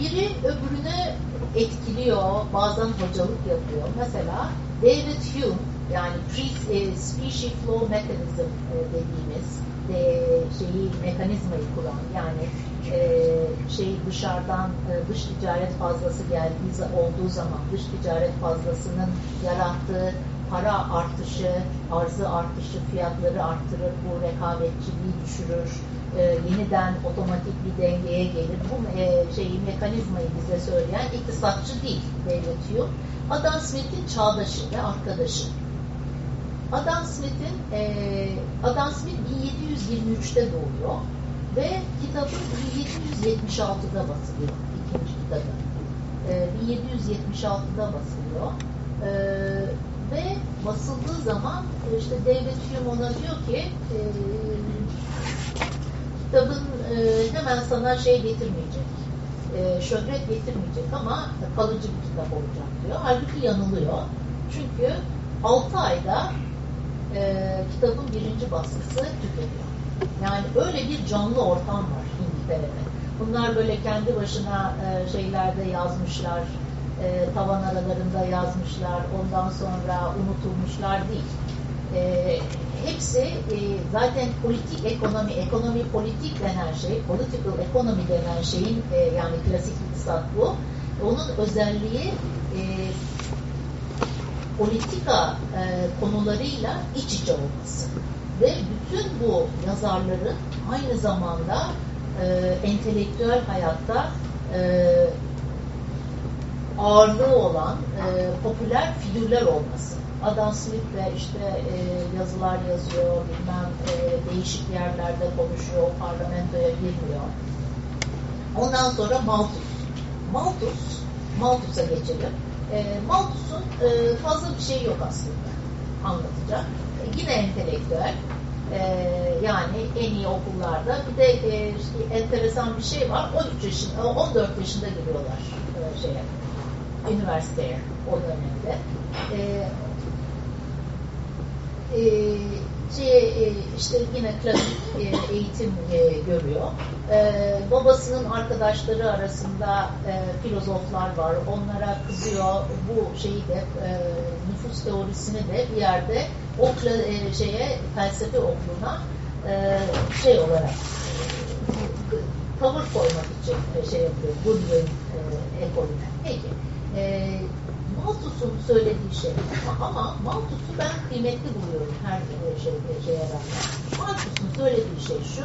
biri öbürüne etkiliyor, bazen hocalık yapıyor. Mesela David Hume, yani e, Species Flow Mechanism e, dediğimiz e, şeyi mekanizmayı kuran yani e, şey dışarıdan e, dış ticaret fazlası geldiği olduğu zaman dış ticaret fazlasının yarattığı para artışı, arzı artışı, fiyatları arttırır, bu rekabetçiliği düşürür, e, yeniden otomatik bir dengeye gelir. Bu e, şeyi mekanizmayı bize söyleyen iktisatçı değil Hume. Adam Smith'in çağdaşı ve arkadaşı. Adam Smith'in e, Adam Smith 1723'te doğuyor ve kitabı 1776'da basılıyor. ikinci kitabı. E, 1776'da basılıyor. E, ve basıldığı zaman işte David Hume ona diyor ki e, kitabın e, hemen sana şey getirmeyecek, e, şöhret getirmeyecek ama kalıcı bir kitap olacak diyor. Halbuki yanılıyor. Çünkü 6 ayda e, kitabın birinci baskısı tükeniyor. Yani öyle bir canlı ortam var İngiltere'de. Bunlar böyle kendi başına e, şeylerde yazmışlar, e, tavan aralarında yazmışlar, ondan sonra unutulmuşlar değil. E, hepsi e, zaten politik ekonomi, ekonomi politik denen şey, political economy denen şeyin e, yani klasik iktisat bu. Onun özelliği e, politika e, konularıyla iç içe olması. Ve bütün bu yazarların aynı zamanda e, entelektüel hayatta e, ağırlığı olan e, popüler figürler olması. Adam Smith de işte e, yazılar yazıyor, bilmem e, değişik yerlerde konuşuyor, parlamentoya girmiyor. Ondan sonra Malthus. Malthus, Malthus'a geçelim. E, Malthus'un e, fazla bir şey yok aslında anlatacak. E, yine entelektüel. E, yani en iyi okullarda. Bir de e, işte enteresan bir şey var. 13 yaşında, 14 yaşında giriyorlar e, şeye, üniversiteye o dönemde. E, e, şey, e, işte yine klasik e, eğitim e, görüyor. Babasının arkadaşları arasında filozoflar var. Onlara kızıyor. Bu şeyi de nüfus teorisini de bir yerde o şeye felsefe okuluna şey olarak tavır koymak için şey yapıyor. Goodwin ekolüne. Peki. Malthus'un söylediği şey ama Malthus'u ben kıymetli buluyorum her şey, şeye rağmen. Malthus'un söylediği şey şu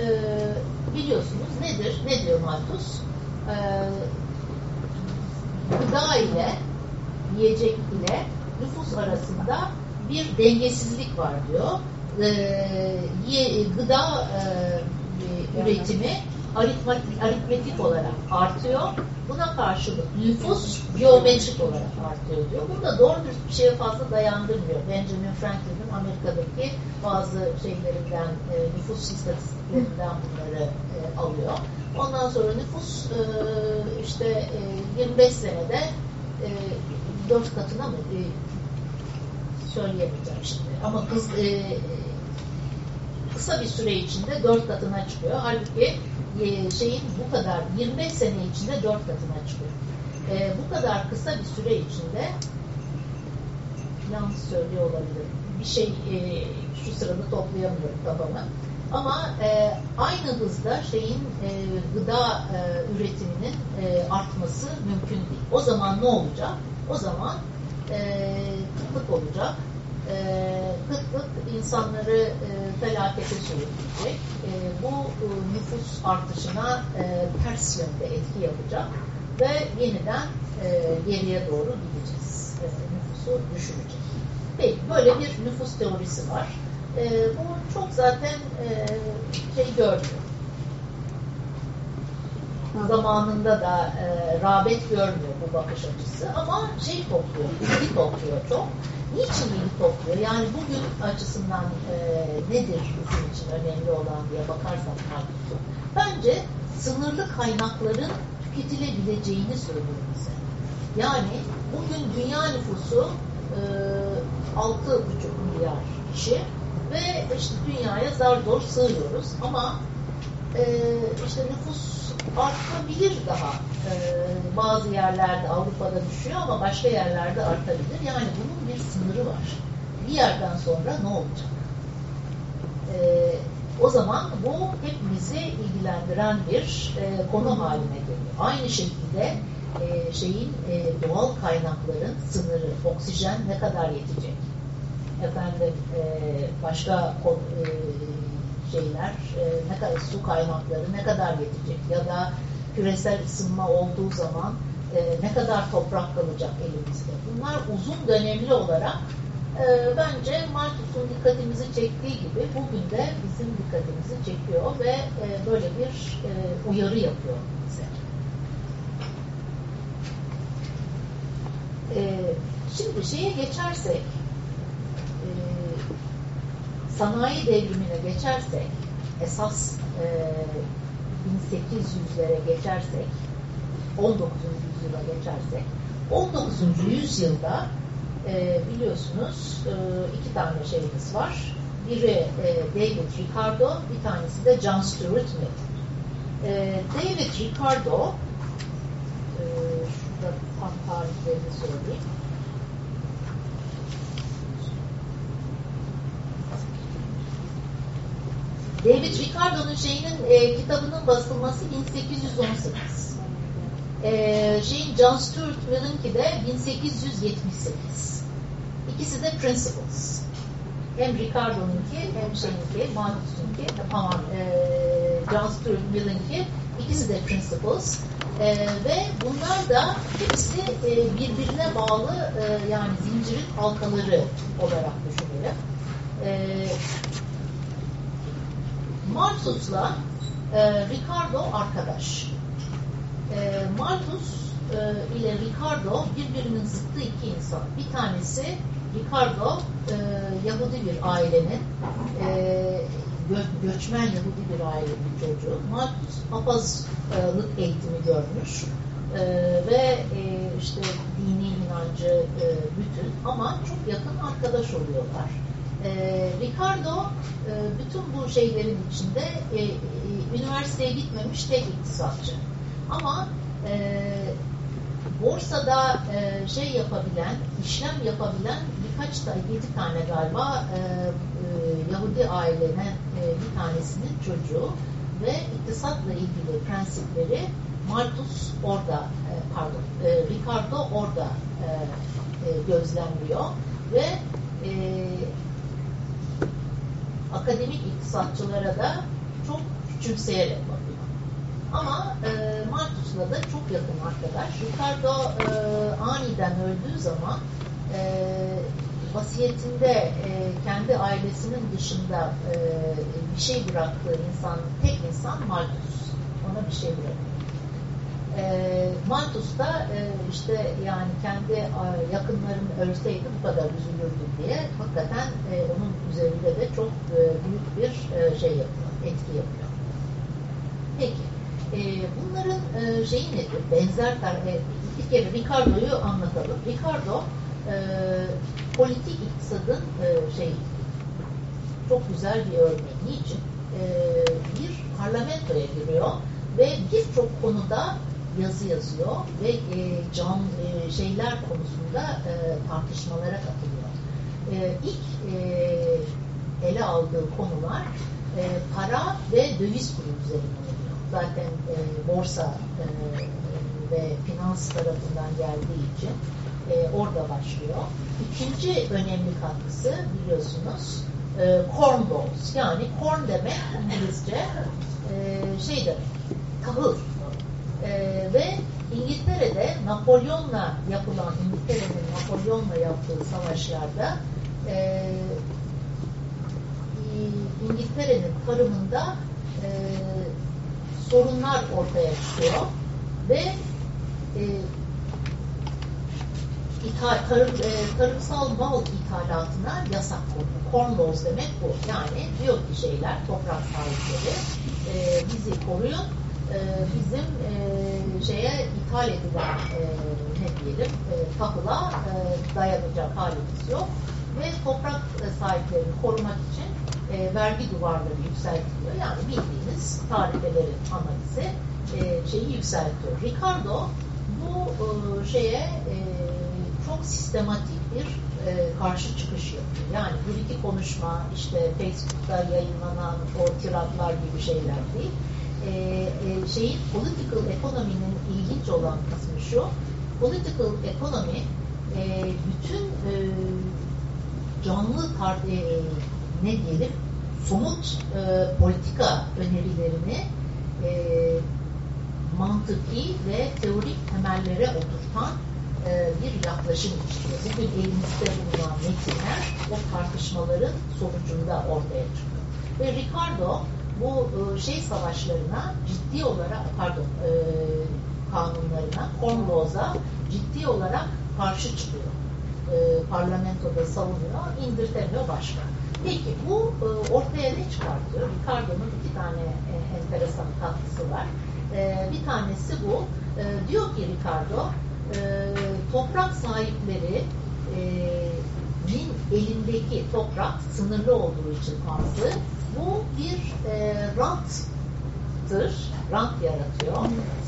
e, biliyorsunuz nedir? Ne diyor Malthus? E, gıda ile yiyecek ile nüfus arasında bir dengesizlik var diyor. E, gıda e, üretimi aritmetik, aritmetik olarak artıyor. Buna karşılık nüfus geometrik olarak artıyor diyor. Burada doğru bir şeye fazla dayandırmıyor. Benjamin Franklin'in Amerika'daki bazı şeylerinden, e, nüfus istatistiklerinden bunları e, alıyor. Ondan sonra nüfus e, işte e, 25 senede e, 4 katına mı e, söyleyemeyeceğim şimdi. Ama kız e, kısa bir süre içinde 4 katına çıkıyor. Halbuki e, şeyin bu kadar 25 sene içinde 4 katına çıkıyor. E, bu kadar kısa bir süre içinde yanlış söylüyor olabilirim. Bir şey e, şu sırada toplayamıyorum kafama. Ama e, aynı hızda şeyin e, gıda e, üretiminin e, artması mümkün değil. O zaman ne olacak? O zaman e, kıtlık olacak. E, kıtlık insanları e, felakete sürükleyecek. E, bu e, nüfus artışına e, ters yönde etki yapacak ve yeniden e, geriye doğru gideceğiz. E, nüfusu düşürecek. Peki, böyle bir nüfus teorisi var. E, bu çok zaten e, şey görmüyor. Zamanında da e, rağbet görmüyor bu bakış açısı ama şey topluyor, ilgi topluyor çok. Niçin ilgi topluyor? Yani bugün açısından e, nedir bizim için önemli olan diye bakarsak Markus'un. Bence sınırlı kaynakların tüketilebileceğini söylüyor bize. Yani bugün dünya nüfusu e, 6,5 milyar kişi ve işte dünyaya zar zor sığıyoruz ama e, işte nüfus artabilir daha. E, bazı yerlerde Avrupa'da düşüyor ama başka yerlerde artabilir. Yani bunun bir sınırı var. Bir yerden sonra ne olacak? E, o zaman bu hepimizi ilgilendiren bir e, konu haline geliyor. Aynı şekilde e, şeyin e, doğal kaynakların sınırı, oksijen ne kadar yetecek? Efendim e, başka e, şeyler, e, ne kadar su kaynakları ne kadar yetecek ya da küresel ısınma olduğu zaman e, ne kadar toprak kalacak elimizde. Bunlar uzun dönemli olarak e, bence Malthus'un dikkatimizi çektiği gibi bugün de bizim dikkatimizi çekiyor ve e, böyle bir e, uyarı yapıyor bize. E, şimdi şeye geçersek e, sanayi devrimine geçersek esas e, 1800'lere geçersek 19. yüzyıla geçersek 19. yüzyılda e, biliyorsunuz e, iki tane şeyimiz var. Biri e, David Ricardo, bir tanesi de John Stuart Mill. E, David Ricardo e, şurada tam tarihlerini söyleyeyim. David Ricardo'nun şeyinin e, kitabının basılması 1818. E, şeyin John Stuart Mill'inki de 1878. İkisi de Principles. Hem Ricardo'nunki hem şeyinki, Malthus'unki, aman e, John Stuart Mill'inki ikisi de Principles. E, ve bunlar da hepsi e, birbirine bağlı e, yani zincirin halkaları olarak düşünelim. E, Malthus'la e, Ricardo arkadaş. E, Malthus e, ile Ricardo birbirinin zıttı iki insan. Bir tanesi Ricardo e, Yahudi bir ailenin e, gö göçmen Yahudi bir ailenin çocuğu. Malthus papazlık eğitimi görmüş. Ee, ve e, işte dini inancı e, bütün ama çok yakın arkadaş oluyorlar. E, Ricardo e, bütün bu şeylerin içinde e, e, üniversiteye gitmemiş tek iktisatçı. Ama e, borsada e, şey yapabilen, işlem yapabilen birkaç da yedi tane galiba e, e, Yahudi ailene e, bir tanesinin çocuğu ve iktisatla ilgili prensipleri Malthus orada, e, pardon, e, Ricardo orada e, e, gözlemliyor ve e, akademik iktisatçılara da çok küçümseyerek bakıyor. Ama e, Malthus'la da çok yakın arkadaş. Ricardo e, aniden öldüğü zaman e, vasiyetinde e, kendi ailesinin dışında e, bir şey bıraktığı insan, tek insan Malthus. ona bir şey bırakıyor. E, Malthus da e, işte yani kendi e, yakınlarını ölseydi bu kadar üzülürdü diye hakikaten e, onun üzerinde de çok e, büyük bir e, şey yapıyor, etki yapıyor. Peki, e, bunların e, şeyi nedir? Benzer, e, bir kere Ricardo'yu anlatalım. Ricardo e, politik iktisadın e, şey çok güzel bir örneği. Niçin? E, bir parlamentoya giriyor ve birçok konuda yazı yazıyor ve e, can e, şeyler konusunda e, tartışmalara katılıyor. E, ilk e, ele aldığı konular e, para ve döviz kuru üzerine oluyor. Zaten e, borsa e, ve finans tarafından geldiği için e, orada başlıyor. İkinci önemli katkısı biliyorsunuz e, corn laws. Yani corn demek İngilizce e, şey demek, tahıl. E, ve İngiltere'de Napolyon'la yapılan, İngiltere'nin Napolyon'la yaptığı savaşlarda e, İngiltere'nin tarımında e, sorunlar ortaya çıkıyor ve e, ithal, tarım, e, tarımsal mal ithalatına yasak konuyor. Corn laws demek bu. Yani diyor ki şeyler, toprak sahipleri e, bizi koruyun, e, bizim e, şeye ithal edilen e, ne diyelim, e, tahıla e, dayanacak halimiz yok ve toprak sahiplerini korumak için e, vergi duvarları yükseltiliyor. Yani bildiğiniz tarifelerin analizi e, şeyi yükseltiyor. Ricardo bu e, şeye e, çok sistematik bir e, karşı çıkış yapıyor. Yani bir iki konuşma, işte Facebook'ta yayınlanan o tiratlar gibi şeyler değil. E, e, şeyin political economy'nin ilginç olan kısmı şu. Political economy e, bütün e, canlı tar e, ne diyelim somut e, politika önerilerini e, mantıki ve teorik temellere oturtan e, bir yaklaşım içinde. Bugün elimizde bulunan metinler o tartışmaların sonucunda ortaya çıkıyor. Ve Ricardo bu e, şey savaşlarına ciddi olarak pardon e, kanunlarına, Cornwalls'a ciddi olarak karşı çıkıyor. E, parlamentoda savunuyor, indirtemiyor başka. Peki bu e, ortaya ne çıkartıyor? Ricardo'nun iki tane e, enteresan katkısı var. E, bir tanesi bu. E, diyor ki Ricardo, e, toprak sahipleri e, elindeki toprak sınırlı olduğu için azı bu bir e, ranttır, rant yaratıyor.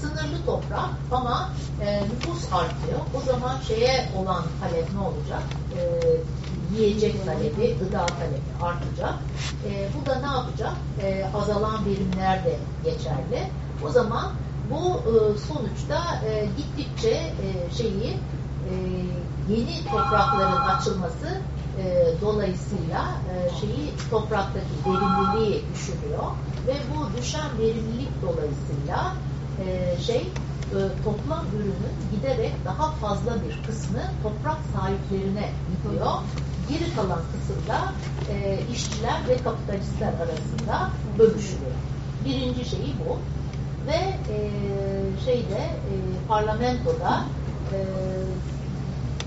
Sınırlı toprak ama e, nüfus artıyor. O zaman şeye olan talep ne olacak? E, yiyecek talebi, gıda talebi artacak. E, bu da ne yapacak? E, azalan verimler de geçerli. O zaman bu e, sonuçta e, gittikçe e, şeyi e, yeni toprakların açılması e, dolayısıyla e, şeyi topraktaki verimliliği düşürüyor ve bu düşen verimlilik dolayısıyla e, şey e, toplam ürünün giderek daha fazla bir kısmı toprak sahiplerine gidiyor. Geri kalan kısımda e, işçiler ve kapitalistler arasında bölüşülüyor. Birinci şeyi bu. Ve e, şeyde e, parlamentoda e,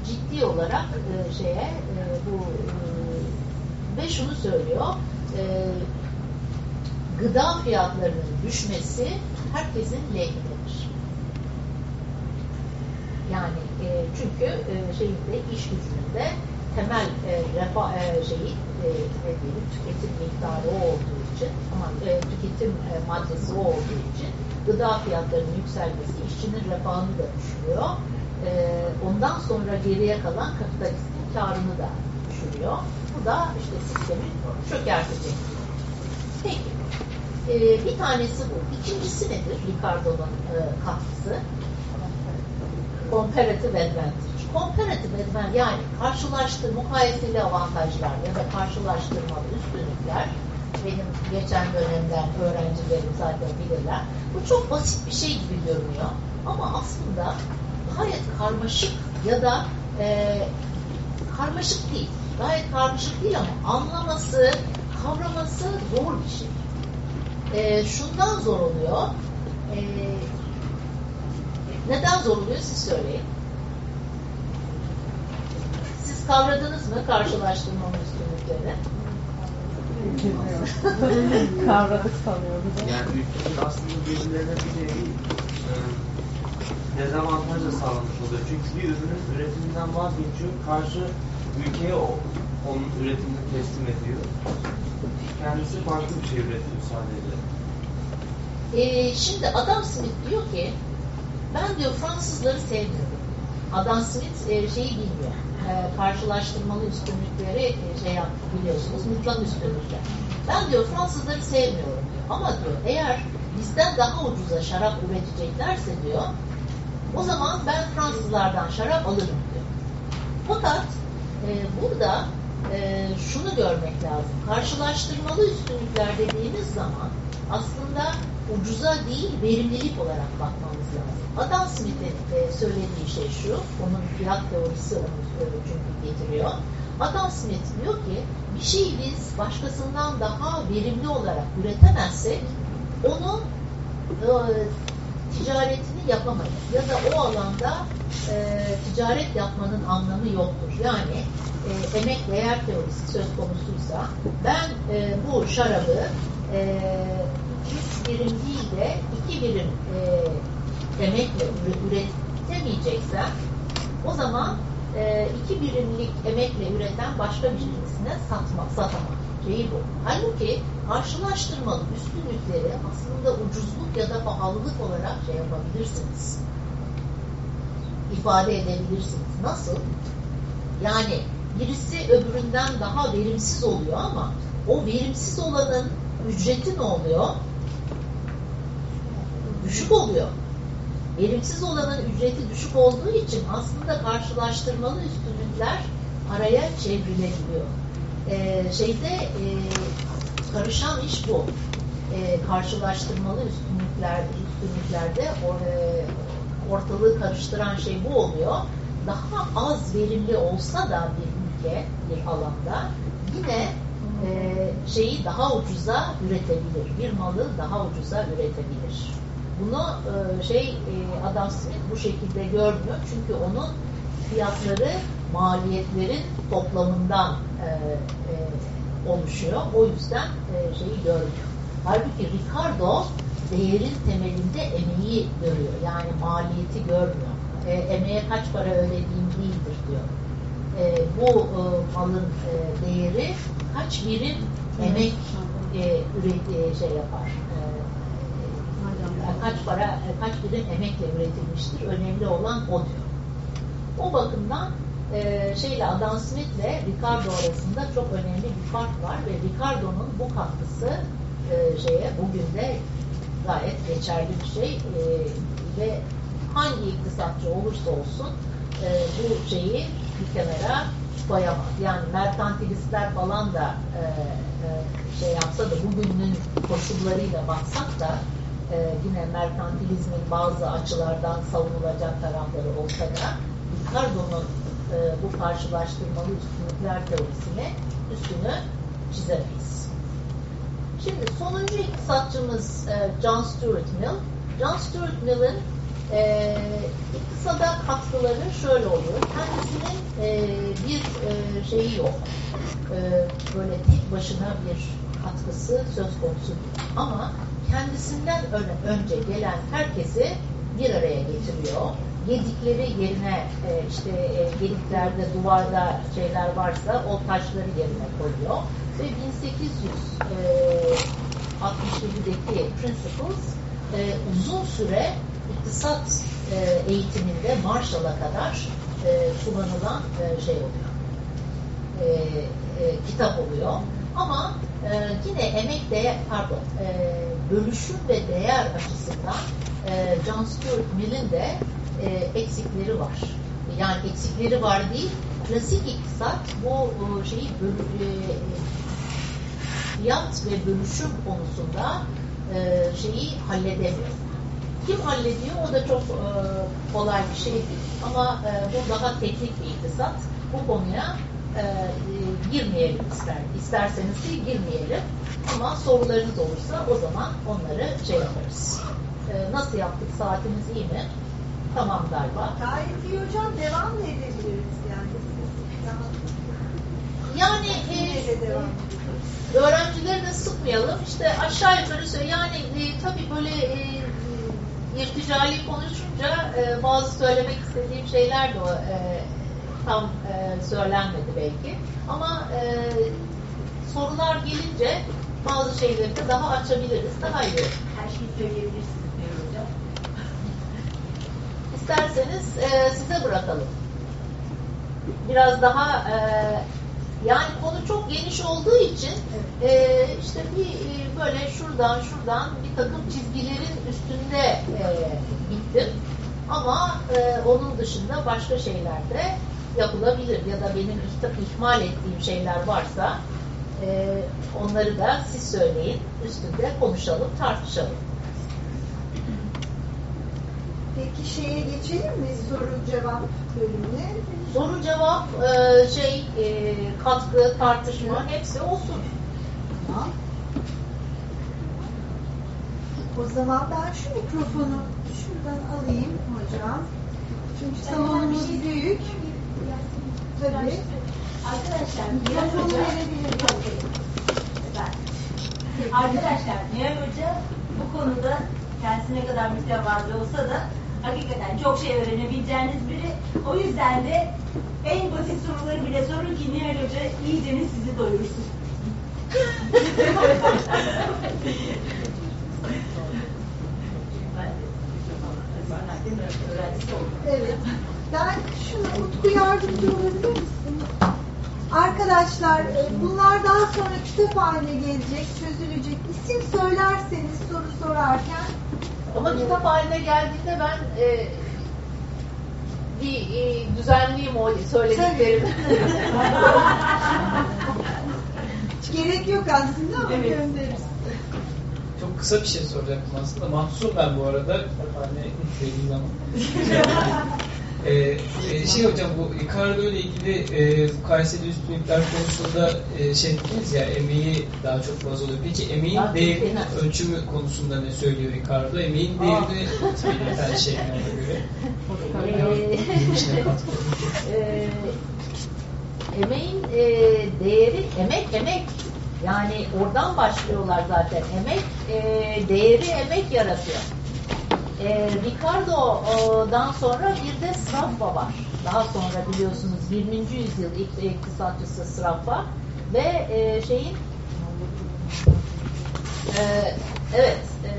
ciddi olarak e, şeye e, bu e, ve şunu söylüyor e, gıda fiyatlarının düşmesi herkesin lehinedir. Yani e, çünkü e, şeyinde iş gücünde temel e, refah e, şeyi e, diyelim tüketim miktarı o olduğu için ama e, tüketim e, maddesi o olduğu için gıda fiyatlarının yükselmesi işçinin refahını da düşürüyor. E, ondan sonra geriye kalan kapitalistin karını da düşürüyor. Bu da işte sistemi çökertecek. Peki. E, bir tanesi bu. İkincisi nedir Ricardo'nun e, katkısı? Comparative advantage. Comparative advantage yani karşılaştırma, mukayeseli avantajlar ya da karşılaştırmalı üstünlükler benim geçen dönemden öğrencilerim zaten bilirler. Bu çok basit bir şey gibi görünüyor. Ama aslında gayet karmaşık ya da e, karmaşık değil. Gayet karmaşık değil ama anlaması, kavraması zor bir şey. E, şundan zor oluyor. e, neden zor oluyor siz söyleyin. Siz kavradınız mı karşılaştırmanın üstünlükleri? Kavradık sanıyoruz. Yani aslında birbirlerine bir nevi e, dezavantaj da sağlamış oluyor. Çünkü bir ürünün üretiminden vazgeçiyor, karşı ülkeye o, onun üretimini teslim ediyor. Kendisi farklı bir şey üretiyor sadece. Ee, şimdi Adam Smith diyor ki ben diyor Fransızları sevmiyorum. Adam Smith e, şeyi bilmiyor. E, karşılaştırmalı üstünlükleri e, şey yap, biliyorsunuz mutlak üstünlükler. Ben diyor Fransızları sevmiyorum diyor. Ama diyor eğer bizden daha ucuza şarap üreteceklerse diyor o zaman ben Fransızlardan şarap alırım diyor. Fakat e, burada e, şunu görmek lazım. Karşılaştırmalı üstünlükler dediğimiz zaman aslında ucuza değil verimlilik olarak bakmamız lazım. Adam Smith'in e, söylediği şey şu, onun fiyat teorisi onu e, çünkü getiriyor. Adam Smith diyor ki bir şeyi biz başkasından daha verimli olarak üretemezsek onu e, ticaretini yapamayız. Ya da o alanda e, ticaret yapmanın anlamı yoktur. Yani e, emek değer teorisi söz konusuysa ben e, bu şarabı e, üç birim değil de iki birim e, emekle üretemeyeceksem o zaman e, iki birimlik emekle üreten başka birisine satma, satamam. Şeyi bu. Halbuki karşılaştırmalı üstünlükleri aslında ucuzluk ya da pahalılık olarak şey yapabilirsiniz. ifade edebilirsiniz. Nasıl? Yani birisi öbüründen daha verimsiz oluyor ama o verimsiz olanın ücreti ne oluyor? Düşük oluyor. Verimsiz olanın ücreti düşük olduğu için aslında karşılaştırmalı üstünlükler araya çevrilebiliyor. Ee, şeyde e, karışan iş bu. Ee, karşılaştırmalı üstünlükler, üstünlüklerde or, e, ortalığı karıştıran şey bu oluyor. Daha az verimli olsa da bir ülke, bir alanda yine e, şeyi daha ucuza üretebilir. Bir malı daha ucuza üretebilir. Bunu e, şey e, Adam Smith bu şekilde görmüyor. Çünkü onun fiyatları maliyetlerin toplamından e, e, oluşuyor. O yüzden e, şeyi görmüyor. Halbuki Ricardo değerin temelinde emeği görüyor. Yani maliyeti görmüyor. E, emeğe kaç para ödediğim değildir diyor. E, bu e, malın e, değeri kaç birim emek e, üret, şey yapar. E, kaç para, kaç birim emekle üretilmiştir. Önemli olan o diyor. O bakımdan e, şeyle Adam Smith ile Ricardo arasında çok önemli bir fark var ve Ricardo'nun bu katkısı e, şeye bugün de gayet geçerli bir şey e, ve hangi iktisatçı olursa olsun e, bu şeyi bir kenara koyamaz. Yani merkantilistler falan da e, e, şey yapsa da bugünün koşullarıyla baksak da e, yine merkantilizmin bazı açılardan savunulacak tarafları olsa da Ricardo'nun e, bu karşılaştırmalı üstünlükler teorisine üstünü çizemeyiz. Şimdi sonuncu iktisatçımız e, John Stuart Mill. John Stuart Mill'in e, iktisada katkıları şöyle oluyor. Kendisinin e, bir e, şeyi yok. E, böyle tek başına bir katkısı söz konusu değil. Ama kendisinden önce gelen herkesi bir araya getiriyor. Yedikleri yerine e, işte e, yediklerde duvarda şeyler varsa o taşları yerine koyuyor. Ve 1867'deki Principles e, uzun süre iktisat e, eğitiminde Marshall'a kadar e, kullanılan e, şey oluyor. E, e, kitap oluyor. Ama e, yine emek değer, pardon, e, bölüşüm ve değer açısından e, John Stuart Mill'in de e, eksikleri var. Yani eksikleri var değil, klasik iktisat bu şeyi bölü, e, ve bölüşüm konusunda e, şeyi halledemiyor. Kim hallediyor? O da çok e, kolay bir şey değil. Ama e, bu daha teknik bir iktisat. Bu konuya e, girmeyelim ister. İsterseniz de girmeyelim. Ama sorularınız olursa o zaman onları şey yaparız. E, nasıl yaptık? Saatimiz iyi mi? Tamam galiba. Gayet iyi hocam. Devam mı edebiliriz yani? Yani e, devam öğrencileri de sıkmayalım. İşte aşağı yukarı söyle. Yani e, tabii böyle e, irticali konuşunca e, bazı söylemek istediğim şeyler de o, e, tam e, söylenmedi belki. Ama e, sorular gelince bazı şeyleri de daha açabiliriz. Daha iyi. Her şeyi söyleyebilirsiniz diyor hocam. İsterseniz e, size bırakalım. Biraz daha e, yani konu çok geniş olduğu için e, işte bir e, böyle şuradan şuradan bir takım çizgilerin üstünde e, gittim. Ama e, onun dışında başka şeyler de yapılabilir ya da benim işte ihmal ettiğim şeyler varsa e, onları da siz söyleyin, üstünde konuşalım, tartışalım. Peki şeye geçelim mi? Soru cevap bölümüne. Soru cevap, e, şey, e, katkı, tartışma hepsi olsun. Tamam. O zaman ben şu mikrofonu şuradan alayım hocam. Çünkü salonumuz büyük. Tabii. Arkadaşlar, Nihal Mikrofonu Hoca, Arkadaşlar, Nihal Hoca bu konuda kendisine kadar mütevazı olsa da hakikaten çok şey öğrenebileceğiniz biri. O yüzden de en basit soruları bile sorun ki Nihal Hoca iyicene sizi doyursun. Evet. Ben şuna Utku yardımcı olabilir misin? Arkadaşlar e, bunlar daha sonra kitap haline gelecek, çözülecek. İsim söylerseniz soru sorarken Ama kitap haline geldiğinde ben e, bir e, düzenleyeyim o söylediklerimi. hiç gerek yok aslında ama Evet. göndeririz. Çok kısa bir şey soracaktım aslında. Mahsur ben bu arada. Hani dediğim zaman. Ee, e, şey hocam bu Ricardo ile ilgili e, Kayseri üstünlükler konusunda e, şey dediniz ya emeği daha çok fazla oluyor. Peki emeğin değerinin genel. ölçümü konusunda ne söylüyor Ricardo? Emeğin değerini belirten şey ne ona göre? Ee, e, emeğin e, değeri, emek emek. Yani oradan başlıyorlar zaten. Emek, e, değeri emek yaratıyor. E, Ricardo'dan sonra bir de Sraffa var. Daha sonra biliyorsunuz 20. yüzyıl ilk iktisatçısı Sraffa ve e, şeyin ee, evet, e,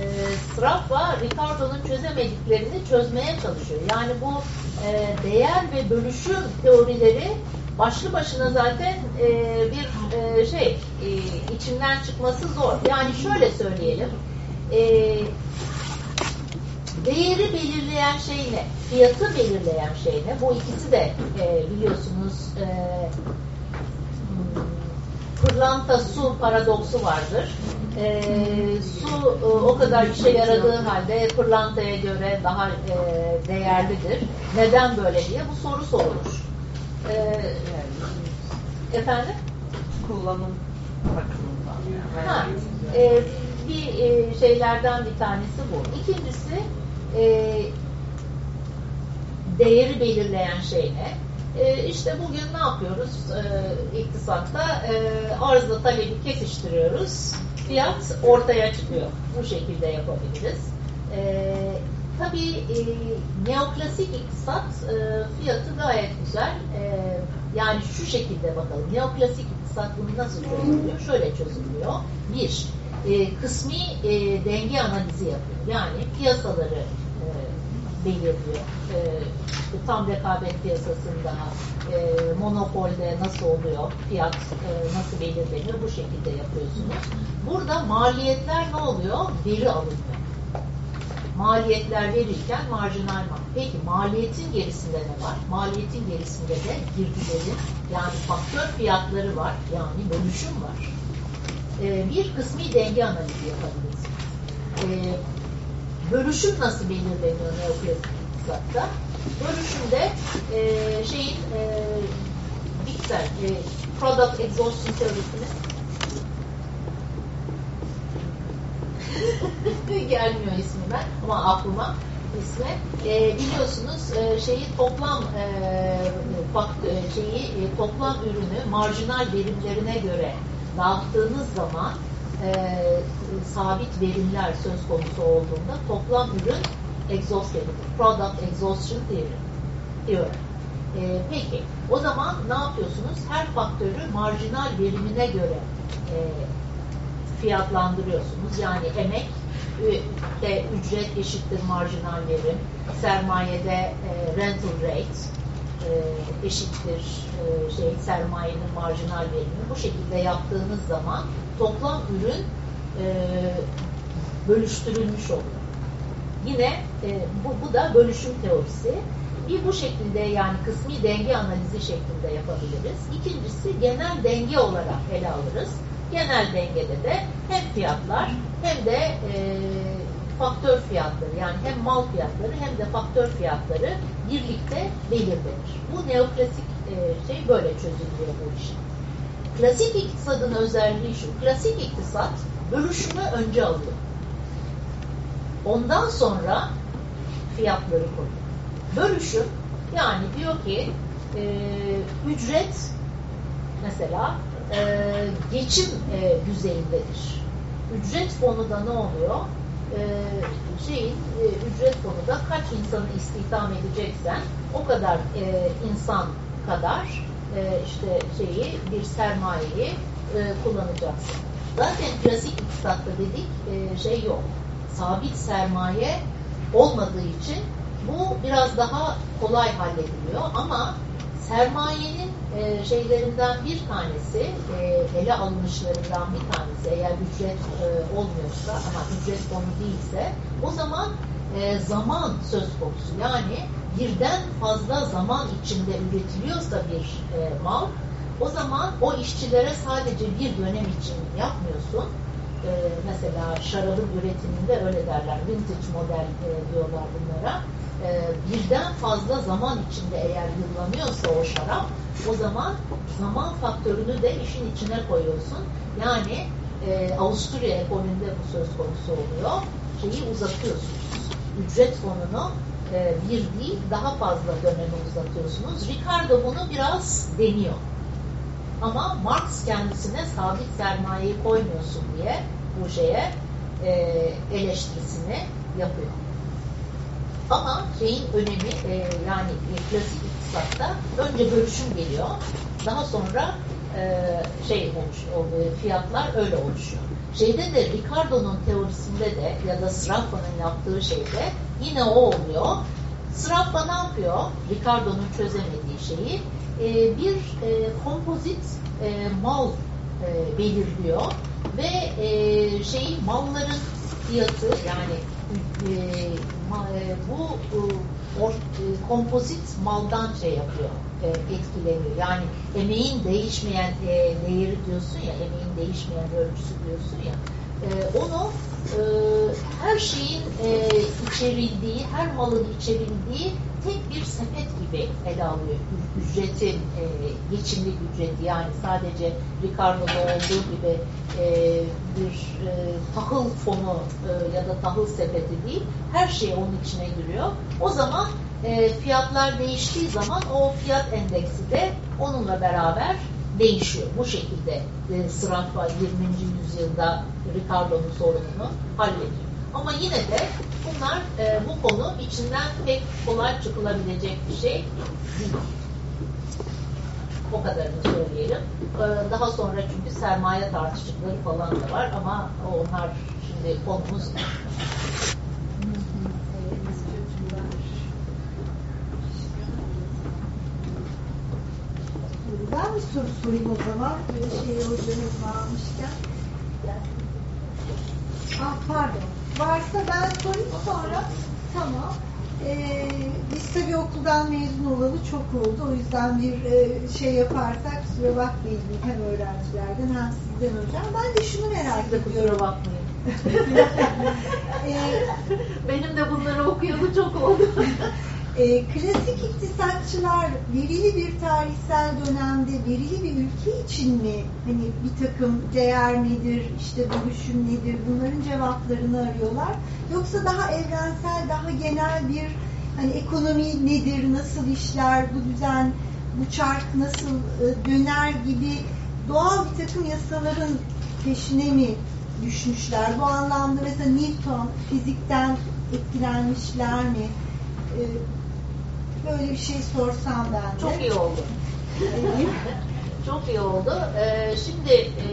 Sraffa Ricardo'nun çözemediklerini çözmeye çalışıyor. Yani bu e, değer ve bölüşüm teorileri başlı başına zaten e, bir e, şey e, içinden çıkması zor. Yani şöyle söyleyelim. E, değeri belirleyen şey ne? Fiyatı belirleyen şey ne? Bu ikisi de e, biliyorsunuz e, pırlanta su paradoksu vardır. Ee, su e, o kadar işe yaradığı halde pırlantaya göre daha e, değerlidir. Neden böyle diye bu soru sorulur. Ee, efendim? Kullanım bakımından. Ha, e, bir e, şeylerden bir tanesi bu. İkincisi e, değeri belirleyen şey ne? E, işte bugün ne yapıyoruz e, iktisatta? E, arzla talebi kesiştiriyoruz. Fiyat ortaya çıkıyor. Bu şekilde yapabiliriz. E, tabii e, neoklasik iktisat e, fiyatı gayet güzel. E, yani şu şekilde bakalım. Neoklasik iktisat bunu nasıl çözülüyor? Şöyle çözülüyor. Bir, e, kısmi e, denge analizi yapıyor. Yani piyasaları belirliyor. E, işte tam rekabet piyasasında e, monopolde nasıl oluyor, fiyat e, nasıl belirleniyor bu şekilde yapıyorsunuz. Burada maliyetler ne oluyor? Veri alınıyor. Maliyetler verirken marjinal mal. Peki maliyetin gerisinde ne var? Maliyetin gerisinde de girdilerin yani faktör fiyatları var. Yani bölüşüm var. E, bir kısmi denge analizi yapabilirsiniz. E, bölüşüm nasıl belirleniyor neoklasik iktisatta? Bölüşümde e, şeyin e, Bixer, e, Product Exhaustion teorisinin gelmiyor ismi ben ama aklıma ismi. E, biliyorsunuz e, şeyi toplam e, fakt, e, şeyi e, toplam ürünü marjinal verimlerine göre dağıttığınız zaman e, sabit verimler söz konusu olduğunda toplam ürün exhaust verimdir. Product exhaustion theory. diyor. E, peki o zaman ne yapıyorsunuz? Her faktörü marjinal verimine göre e, fiyatlandırıyorsunuz. Yani emek de ücret eşittir marjinal verim, sermayede e, rental rate e, eşittir e, şey sermayenin marjinal verimi. Bu şekilde yaptığınız zaman toplam ürün e, bölüştürülmüş oluyor. Yine bu, bu da bölüşüm teorisi. Bir bu şekilde yani kısmi denge analizi şeklinde yapabiliriz. İkincisi genel denge olarak ele alırız. Genel dengede de hem fiyatlar hem de e, faktör fiyatları yani hem mal fiyatları hem de faktör fiyatları birlikte belirlenir. Bu neoklasik e, şey böyle çözülüyor bu iş. Klasik iktisadın özelliği şu. Klasik iktisat bölüşümü önce alıyor. Ondan sonra fiyatları koyuyor. Bölüşüm yani diyor ki e, ücret mesela e, geçim e, düzeyindedir. Ücret fonu da ne oluyor? E, şeyin e, ücret fonu da kaç insanı istihdam edeceksen o kadar e, insan kadar e, işte şeyi bir sermayeyi e, kullanacaksın. Zaten klasik iktisatta dedik şey yok. Sabit sermaye olmadığı için bu biraz daha kolay hallediliyor ama sermayenin e, şeylerinden bir tanesi, e, ele alınışlarından bir tanesi eğer ücret e, olmuyorsa ama ücret fonu değilse o zaman e, zaman söz konusu. Yani birden fazla zaman içinde üretiliyorsa bir mal o zaman o işçilere sadece bir dönem için yapmıyorsun. Mesela şarabın üretiminde öyle derler. Vintage model diyorlar bunlara e, birden fazla zaman içinde eğer yıllanıyorsa o şarap o zaman zaman faktörünü de işin içine koyuyorsun. Yani e, Avusturya ekolünde bu söz konusu oluyor. Şeyi uzatıyorsunuz. Ücret fonunu e, bir değil daha fazla dönemi uzatıyorsunuz. Ricardo bunu biraz deniyor. Ama Marx kendisine sabit sermayeyi koymuyorsun diye bu şeye e, eleştirisini yapıyor. Ama şeyin önemi e, yani klasik iktisatta önce bölüşüm geliyor. Daha sonra e, şey olmuş, e, fiyatlar öyle oluşuyor. Şeyde de Ricardo'nun teorisinde de ya da Sraffa'nın yaptığı şeyde yine o oluyor. Sraffa ne yapıyor? Ricardo'nun çözemediği şeyi e, bir e, kompozit e, mal e, belirliyor ve e, şeyi malların fiyatı yani e, bu e, e, kompozit maldan şey yapıyor, e, etkileniyor. Yani emeğin değişmeyen e, değeri diyorsun ya, emeğin değişmeyen ölçüsü diyorsun ya, e, onu e, her şeyin e, içerildiği, her malın içerildiği tek bir sepet gibi ele alıyor. Ücretin, e, geçimlik ücreti yani sadece Ricardo'da olduğu gibi e, bir e, tahıl fonu e, ya da tahıl sepeti değil, her şey onun içine giriyor. O zaman e, fiyatlar değiştiği zaman o fiyat endeksi de onunla beraber değişiyor. Bu şekilde e, Sraffa 20. yüzyılda Ricardo'nun sorununu hallediyor. Ama yine de bunlar e, bu konu içinden pek kolay çıkılabilecek bir şey değil. O kadarını söyleyelim. E, daha sonra çünkü sermaye tartışıkları falan da var ama onlar şimdi konumuz Ben bir soru sorayım o zaman. Böyle şey hocamız almışken. Ah pardon. Varsa ben sorayım sonra. Tamam. Ee, biz tabii okuldan mezun olalı çok oldu. O yüzden bir e, şey yaparsak kusura bakmayın hem öğrencilerden hem sizden hocam. Ben de şunu merak Siz de ediyorum. kusura bakmayın. Ee, Benim de bunları okuyalı çok oldu. E, klasik iktisatçılar verili bir tarihsel dönemde verili bir ülke için mi hani bir takım değer nedir, işte bölüşüm nedir bunların cevaplarını arıyorlar. Yoksa daha evrensel, daha genel bir hani ekonomi nedir, nasıl işler, bu düzen, bu çark nasıl e, döner gibi doğal bir takım yasaların peşine mi düşmüşler? Bu anlamda mesela Newton fizikten etkilenmişler mi? Böyle bir şey sorsam ben de. Çok iyi oldu. Çok iyi oldu. Ee, şimdi e,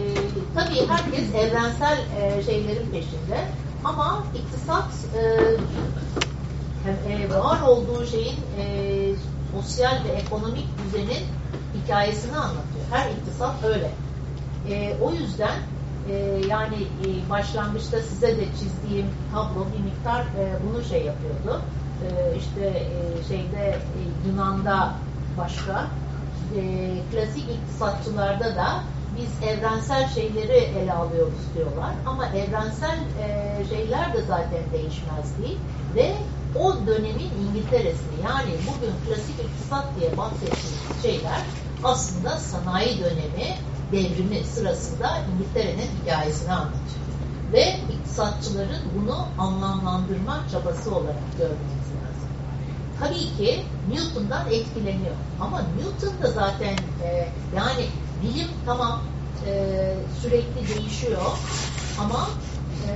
tabii herkes evrensel e, şeylerin peşinde ama iktisat e, e, var olduğu şeyin e, sosyal ve ekonomik düzenin hikayesini anlatıyor. Her iktisat öyle. E, o yüzden e, yani e, başlangıçta size de çizdiğim tablo bir miktar e, bunu şey yapıyordu. E, işte şeyde e, Yunan'da başka, e, klasik iktisatçılarda da biz evrensel şeyleri ele alıyoruz diyorlar. Ama evrensel e, şeyler de zaten değişmez değil. Ve o dönemin İngiltere'sini yani bugün klasik iktisat diye bahsettiğimiz şeyler aslında sanayi dönemi devrimi sırasında İngiltere'nin hikayesini anlatıyor. Ve iktisatçıların bunu anlamlandırma çabası olarak lazım. Tabii ki Newton'dan etkileniyor. Ama Newton da zaten e, yani bilim tamam e, sürekli değişiyor ama e,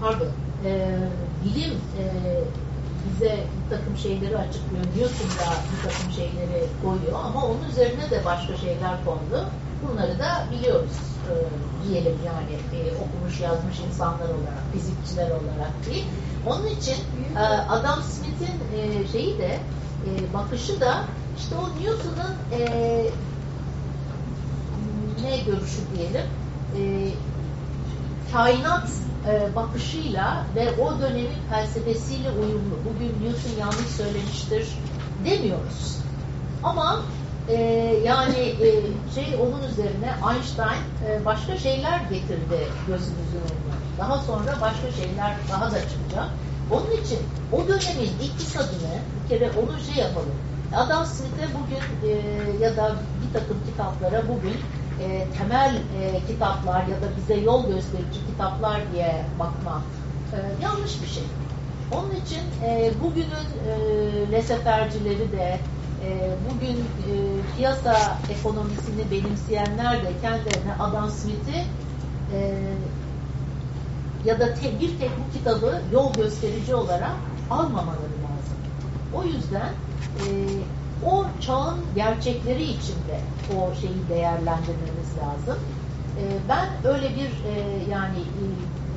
pardon e, bilim e, bize bir takım şeyleri açıklıyor. Newton da bir takım şeyleri koyuyor ama onun üzerine de başka şeyler kondu. Bunları da biliyoruz e, diyelim yani e, okumuş yazmış insanlar olarak, fizikçiler olarak değil. Onun için e, Adam Smith'in e, şeyi de e, bakışı da işte o Newton'un e, ne görüşü diyelim e, kainat e, bakışıyla ve o dönemin felsefesiyle uyumlu. Bugün Newton yanlış söylemiştir demiyoruz. Ama e, yani e, şey onun üzerine Einstein e, başka şeyler getirdi gözümüzün önüne. Daha sonra başka şeyler daha da çıkacak. Onun için o dönemin iktisadını bir kere onu şey yapalım. Adam Smith'e bugün e, ya da bir takım kitaplara bugün e, temel e, kitaplar ya da bize yol gösterici kitaplar diye bakmak e, yanlış bir şey. Onun için e, bugünün e, lesefercileri de bugün e, piyasa ekonomisini benimseyenler de kendilerine Adam Smith'i e, ya da te, bir tek bu kitabı yol gösterici olarak almamaları lazım. O yüzden e, o çağın gerçekleri içinde o şeyi değerlendirmemiz lazım. E, ben öyle bir e, yani e,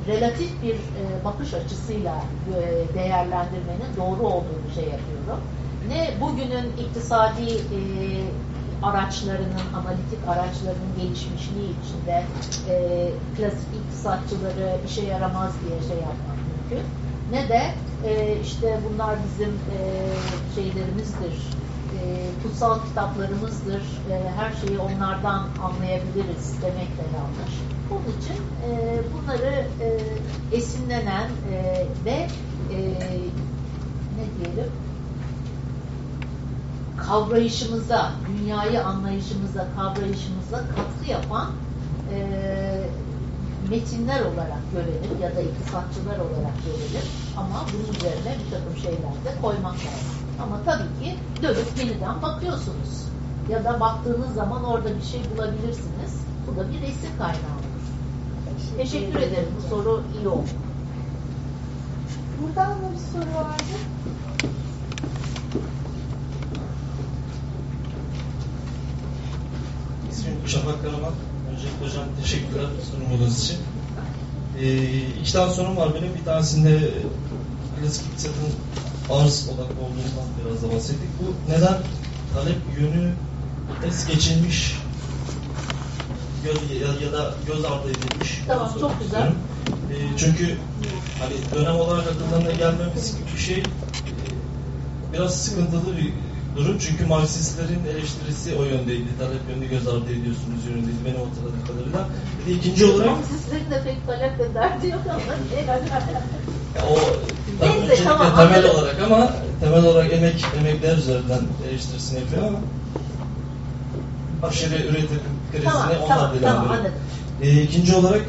relatif bir e, bakış açısıyla e, değerlendirmenin doğru olduğunu şey yapıyorum. Ne bugünün iktisadi e, araçlarının, analitik araçlarının gelişmişliği içinde e, klasik iktisatçıları işe yaramaz diye şey yapmak mümkün. Ne de e, işte bunlar bizim e, şeylerimizdir, e, kutsal kitaplarımızdır, e, her şeyi onlardan anlayabiliriz demek de yanlış. Onun için e, bunları e, esinlenen e, ve e, ne diyelim kavrayışımıza, dünyayı anlayışımıza, kavrayışımıza katkı yapan e, metinler olarak görelim ya da iktisatçılar olarak görelim. Ama bunun üzerine bir takım şeyler de koymak lazım. Ama tabii ki dönüp yeniden bakıyorsunuz. Ya da baktığınız zaman orada bir şey bulabilirsiniz. Bu da bir resim kaynağı olur. Teşekkür ederim. Bu soru iyi oldu. Buradan da bir soru vardı. İsmim Şafak Karaman. Öncelikle hocam teşekkürler sunumunuz için. Ee, iki tane sorum var benim. Bir tanesinde klasik iktisatın arz odaklı olduğundan biraz da bahsettik. Bu neden talep yönü es geçilmiş göz, ya, ya da göz ardı edilmiş. Tamam, çok sormak güzel. istiyorum. Ee, çünkü hani dönem olarak akıllarına gelmemesi gibi bir şey e, biraz sıkıntılı bir durum. Çünkü Marksistlerin eleştirisi o yöndeydi. Talep yönünü göz ardı ediyorsunuz yönündeydi benim hatırladığım kadarıyla. Bir de ikinci olarak Sizlerin de pek talep ve derdi yok ama. ya o Neyse, tamam, temel anladım. olarak ama temel olarak emek emekler üzerinden eleştirisini yapıyor ama aşırı üretim krizini Tamam, onlar tamam, tamam, anladım. E, ikinci olarak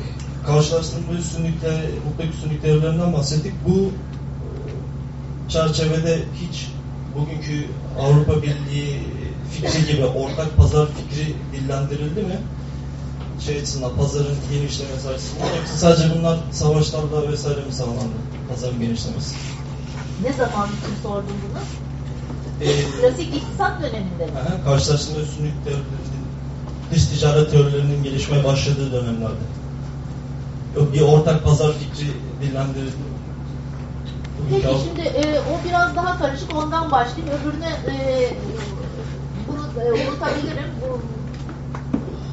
karşılaştırma üstünlük, te- mutlak üstünlük teorilerinden bahsettik. Bu e, çerçevede hiç bugünkü Avrupa Birliği fikri gibi ortak pazar fikri dillendirildi mi? Şey açısından, pazarın genişlemesi açısından yoksa sadece bunlar savaşlarla vesaire mi sağlandı? Pazarın genişlemesi. Ne zaman için sordun bunu? E, Klasik iktisat döneminde mi? Aha, karşılaştırma üstünlük teorilerinin, dış ticaret teorilerinin gelişmeye başladığı dönemlerde. Yok bir ortak pazar fikri dillendirildi. Peki şimdi e, o biraz daha karışık ondan başlayayım. Öbürüne e, bunu e, unutabilirim. Bu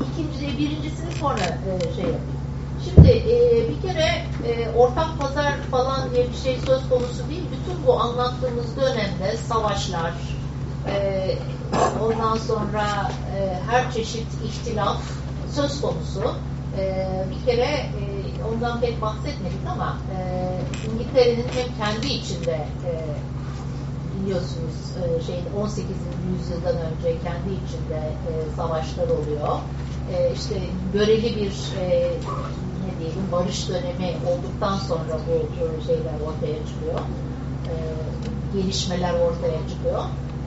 ikinci, birincisini sonra e, şey yapayım. Şimdi e, bir kere e, ortak pazar falan diye bir şey söz konusu değil. Bütün bu anlattığımız dönemde savaşlar, e, ondan sonra e, her çeşit ihtilaf söz konusu. E, bir kere e, ondan pek bahsetmedik ama e, İngiltere'nin hem kendi içinde e, biliyorsunuz e, şey 18. yüzyıldan önce kendi içinde e, savaşlar oluyor. E, işte göreli bir e, ne diyelim barış dönemi olduktan sonra bu şeyler ortaya çıkıyor. E, gelişmeler ortaya çıkıyor.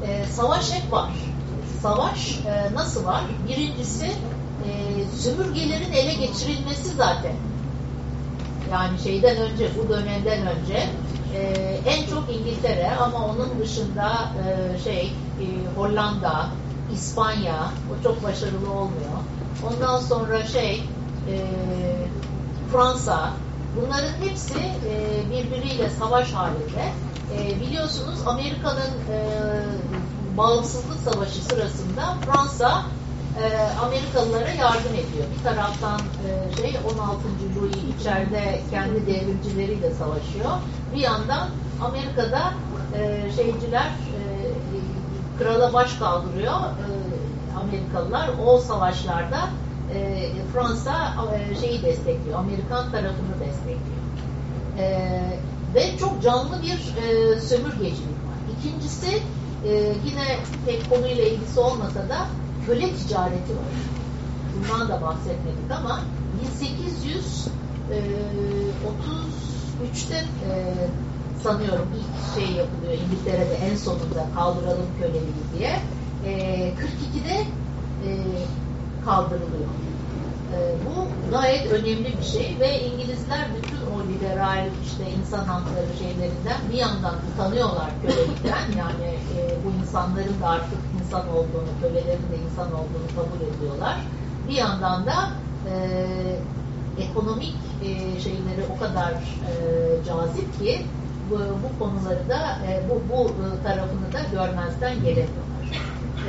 E, savaş hep var. Savaş e, nasıl var? Birincisi e, sömürgelerin ele geçirilmesi zaten. Yani şeyden önce, bu dönemden önce e, en çok İngiltere ama onun dışında e, şey e, Hollanda, İspanya, o çok başarılı olmuyor. Ondan sonra şey e, Fransa, bunların hepsi e, birbiriyle savaş halinde. E, biliyorsunuz Amerika'nın e, bağımsızlık savaşı sırasında Fransa e, Amerikalılara yardım ediyor. Bir taraftan e, şey 16. Louis içeride kendi devrimcileriyle savaşıyor. Bir yandan Amerika'da e, şeyciler e, krala baş kaldırıyor e, Amerikalılar. O savaşlarda e, Fransa e, şeyi destekliyor. Amerikan tarafını destekliyor. E, ve çok canlı bir e, sömürgecilik var. İkincisi e, yine pek konuyla ilgisi olmasa da köle ticareti var. Bundan da bahsetmedik ama 1833'te e, sanıyorum ilk şey yapılıyor İngiltere'de en sonunda kaldıralım köleliği diye. E, 42'de e, kaldırılıyor. E, bu gayet önemli bir şey ve İngilizler bütün o liberal işte insan hakları şeylerinden bir yandan utanıyorlar kölelikten yani e, bu insanların da artık insan olduğunu, kölelerin de insan olduğunu kabul ediyorlar. Bir yandan da e, ekonomik e, şeyleri o kadar e, cazip ki bu, bu konuları da e, bu, bu e, tarafını da görmezden gelemiyorlar.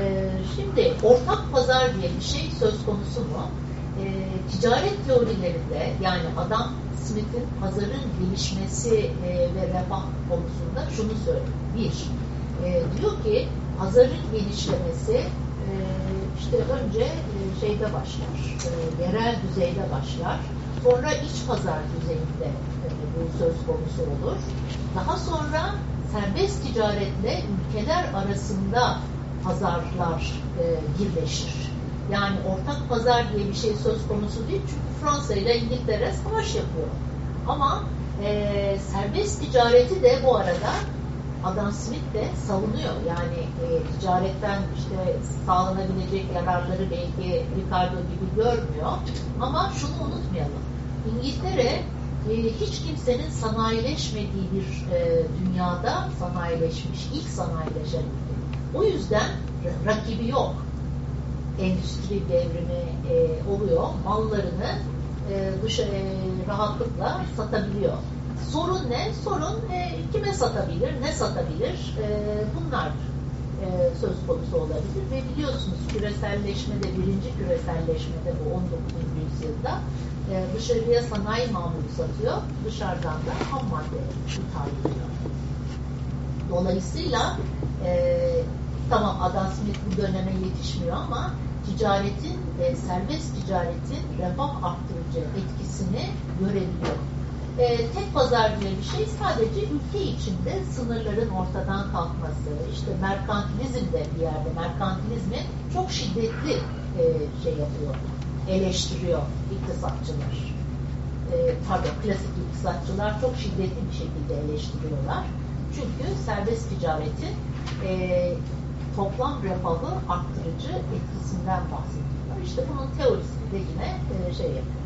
E, şimdi ortak pazar diye bir şey söz konusu mu? E, ticaret teorilerinde yani Adam Smith'in pazarın gelişmesi e, ve refah konusunda şunu söylüyor. Bir, e, diyor ki pazarın genişlemesi e, işte önce e, şeyde başlar, e, yerel düzeyde başlar. Sonra iç pazar düzeyinde e, bu söz konusu olur. Daha sonra serbest ticaretle ülkeler arasında pazarlar e, birleşir. Yani ortak pazar diye bir şey söz konusu değil çünkü Fransa ile İngiltere savaş yapıyor. Ama e, serbest ticareti de bu arada Adam Smith de savunuyor. Yani e, ticaretten işte sağlanabilecek yararları belki Ricardo gibi görmüyor. Ama şunu unutmayalım. İngiltere e, hiç kimsenin sanayileşmediği bir e, dünyada sanayileşmiş, ilk sanayileşen. O yüzden rakibi yok. Endüstri devrimi e, oluyor. Mallarını e, dışa, e, rahatlıkla satabiliyor. Sorun ne? Sorun e, kime satabilir, ne satabilir? E, bunlar e, söz konusu olabilir ve biliyorsunuz küreselleşmede, birinci küreselleşmede bu 19. yüzyılda e, dışarıya sanayi mamulü satıyor, dışarıdan da ham madde ithal ediyor. Dolayısıyla e, tamam Adam Smith bu döneme yetişmiyor ama ticaretin, e, serbest ticaretin refah arttırıcı etkisini görebiliyor. E, tek pazar diye bir şey sadece ülke içinde sınırların ortadan kalkması, işte merkantilizm de bir yerde, merkantilizmi çok şiddetli e, şey yapıyor, eleştiriyor iktisatçılar. E, pardon, klasik iktisatçılar çok şiddetli bir şekilde eleştiriyorlar. Çünkü serbest ticaretin e, toplam refahı arttırıcı etkisinden bahsediyorlar. İşte bunun teorisini de yine e, şey yapıyor.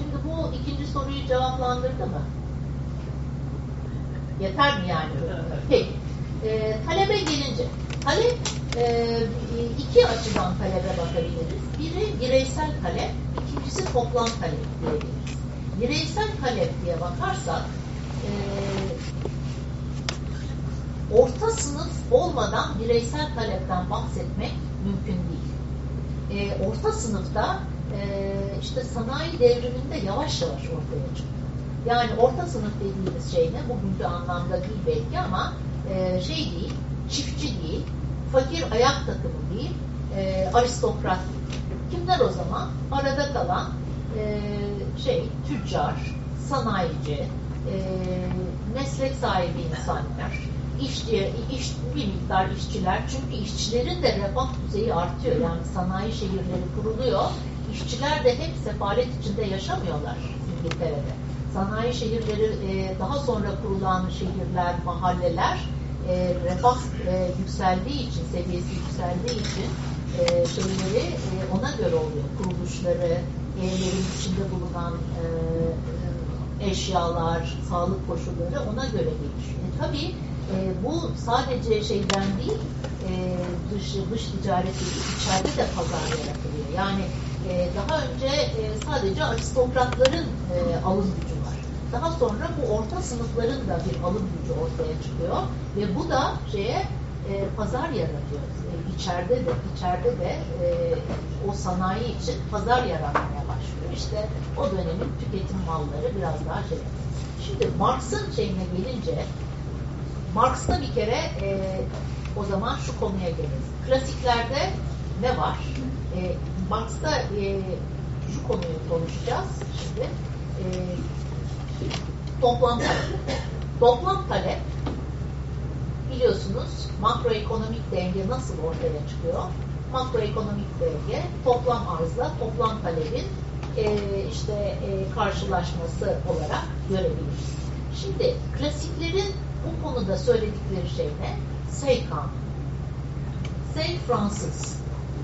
Şimdi bu ikinci soruyu cevaplandırdı mı? Yeter mi yani? Peki. E, talebe gelince, talep e, iki açıdan talebe bakabiliriz. Biri bireysel talep, ikincisi toplam talep diyebiliriz. Bireysel talep diye bakarsak, e, orta sınıf olmadan bireysel talepten bahsetmek mümkün değil. E, orta sınıfta e, işte sanayi devriminde yavaş yavaş ortaya çıkıyor. Yani orta sınıf dediğimiz şey ne? Bugünkü anlamda değil belki ama e, şey değil, çiftçi değil, fakir ayak takımı değil, e, aristokrat. Kimler o zaman? Arada kalan e, şey, tüccar, sanayici, meslek sahibi insanlar, işçi, iş, bir miktar işçiler çünkü işçilerin de refah düzeyi artıyor. Yani sanayi şehirleri kuruluyor. İşçiler de hep sefalet içinde yaşamıyorlar İngiltere'de. Sanayi şehirleri e, daha sonra kurulan şehirler, mahalleler e, refah e, yükseldiği için, seviyesi yükseldiği için e, şeyleri e, ona göre oluyor. Kuruluşları, evlerin içinde bulunan e, e, eşyalar, sağlık koşulları ona göre gelişiyor. E, tabii e, bu sadece şeyden değil, e, dış, dış ticaret değil, içeride de pazar yaratılıyor. Yani e, daha önce e, sadece aristokratların e, alım gücü var. Daha sonra bu orta sınıfların da bir alım gücü ortaya çıkıyor ve bu da şeye e, pazar yaratıyor. E, de içeride de e, o sanayi için pazar yaratmaya başlıyor. İşte o dönemin tüketim malları biraz daha şey. Şimdi Marx'ın şeyine gelince Marx'ta bir kere o zaman şu konuya geliriz. Klasiklerde ne var? Marx'ta e, şu konuyu konuşacağız şimdi. E, toplam talep. Toplam talep biliyorsunuz makroekonomik denge nasıl ortaya çıkıyor? Makroekonomik denge toplam arzla toplam talebin e, işte e, karşılaşması olarak görebiliriz. Şimdi klasiklerin bu konuda söyledikleri şey ne? Say kanunu. Say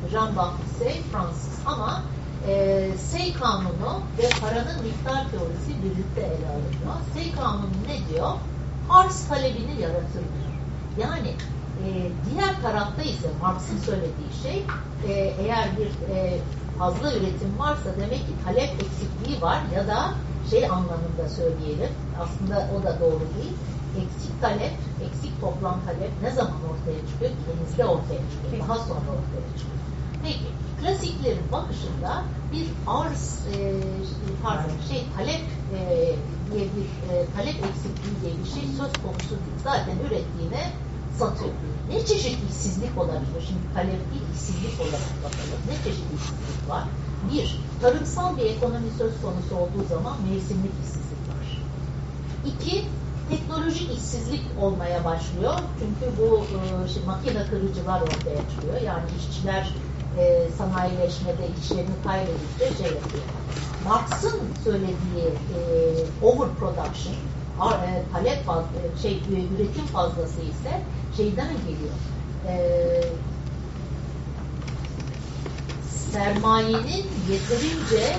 Fransız. Jean-Baptiste Say Fransız. Ama e, Say kanunu ve paranın miktar teorisi birlikte ele alınıyor. Say kanunu ne diyor? Arz talebini yaratır diyor. Yani e, diğer tarafta ise Marx'ın söylediği şey e, eğer bir e, fazla üretim varsa demek ki talep eksikliği var ya da şey anlamında söyleyelim aslında o da doğru değil eksik talep, eksik toplam talep ne zaman ortaya çıkıyor? Denizde ortaya çıkıyor. Daha sonra ortaya çıkıyor. Peki, klasiklerin bakışında bir arz, e, pardon, şey talep e, diye bir e, talep eksikliği diye bir şey söz konusu değil. Zaten ürettiğine satıyor. Ne çeşit işsizlik olabilir? Şimdi talep değil, işsizlik olarak bakalım. Ne çeşit işsizlik var? Bir, tarımsal bir ekonomi söz konusu olduğu zaman mevsimlik işsizlik var. İki, teknolojik işsizlik olmaya başlıyor. Çünkü bu e, şey, makine kırıcılar ortaya çıkıyor. Yani işçiler e, sanayileşmede işlerini kaybedince şey yapıyor. Marx'ın söylediği e, overproduction, e, talep fazla, e, şey üretim fazlası ise şeyden geliyor. E, sermayenin yeterince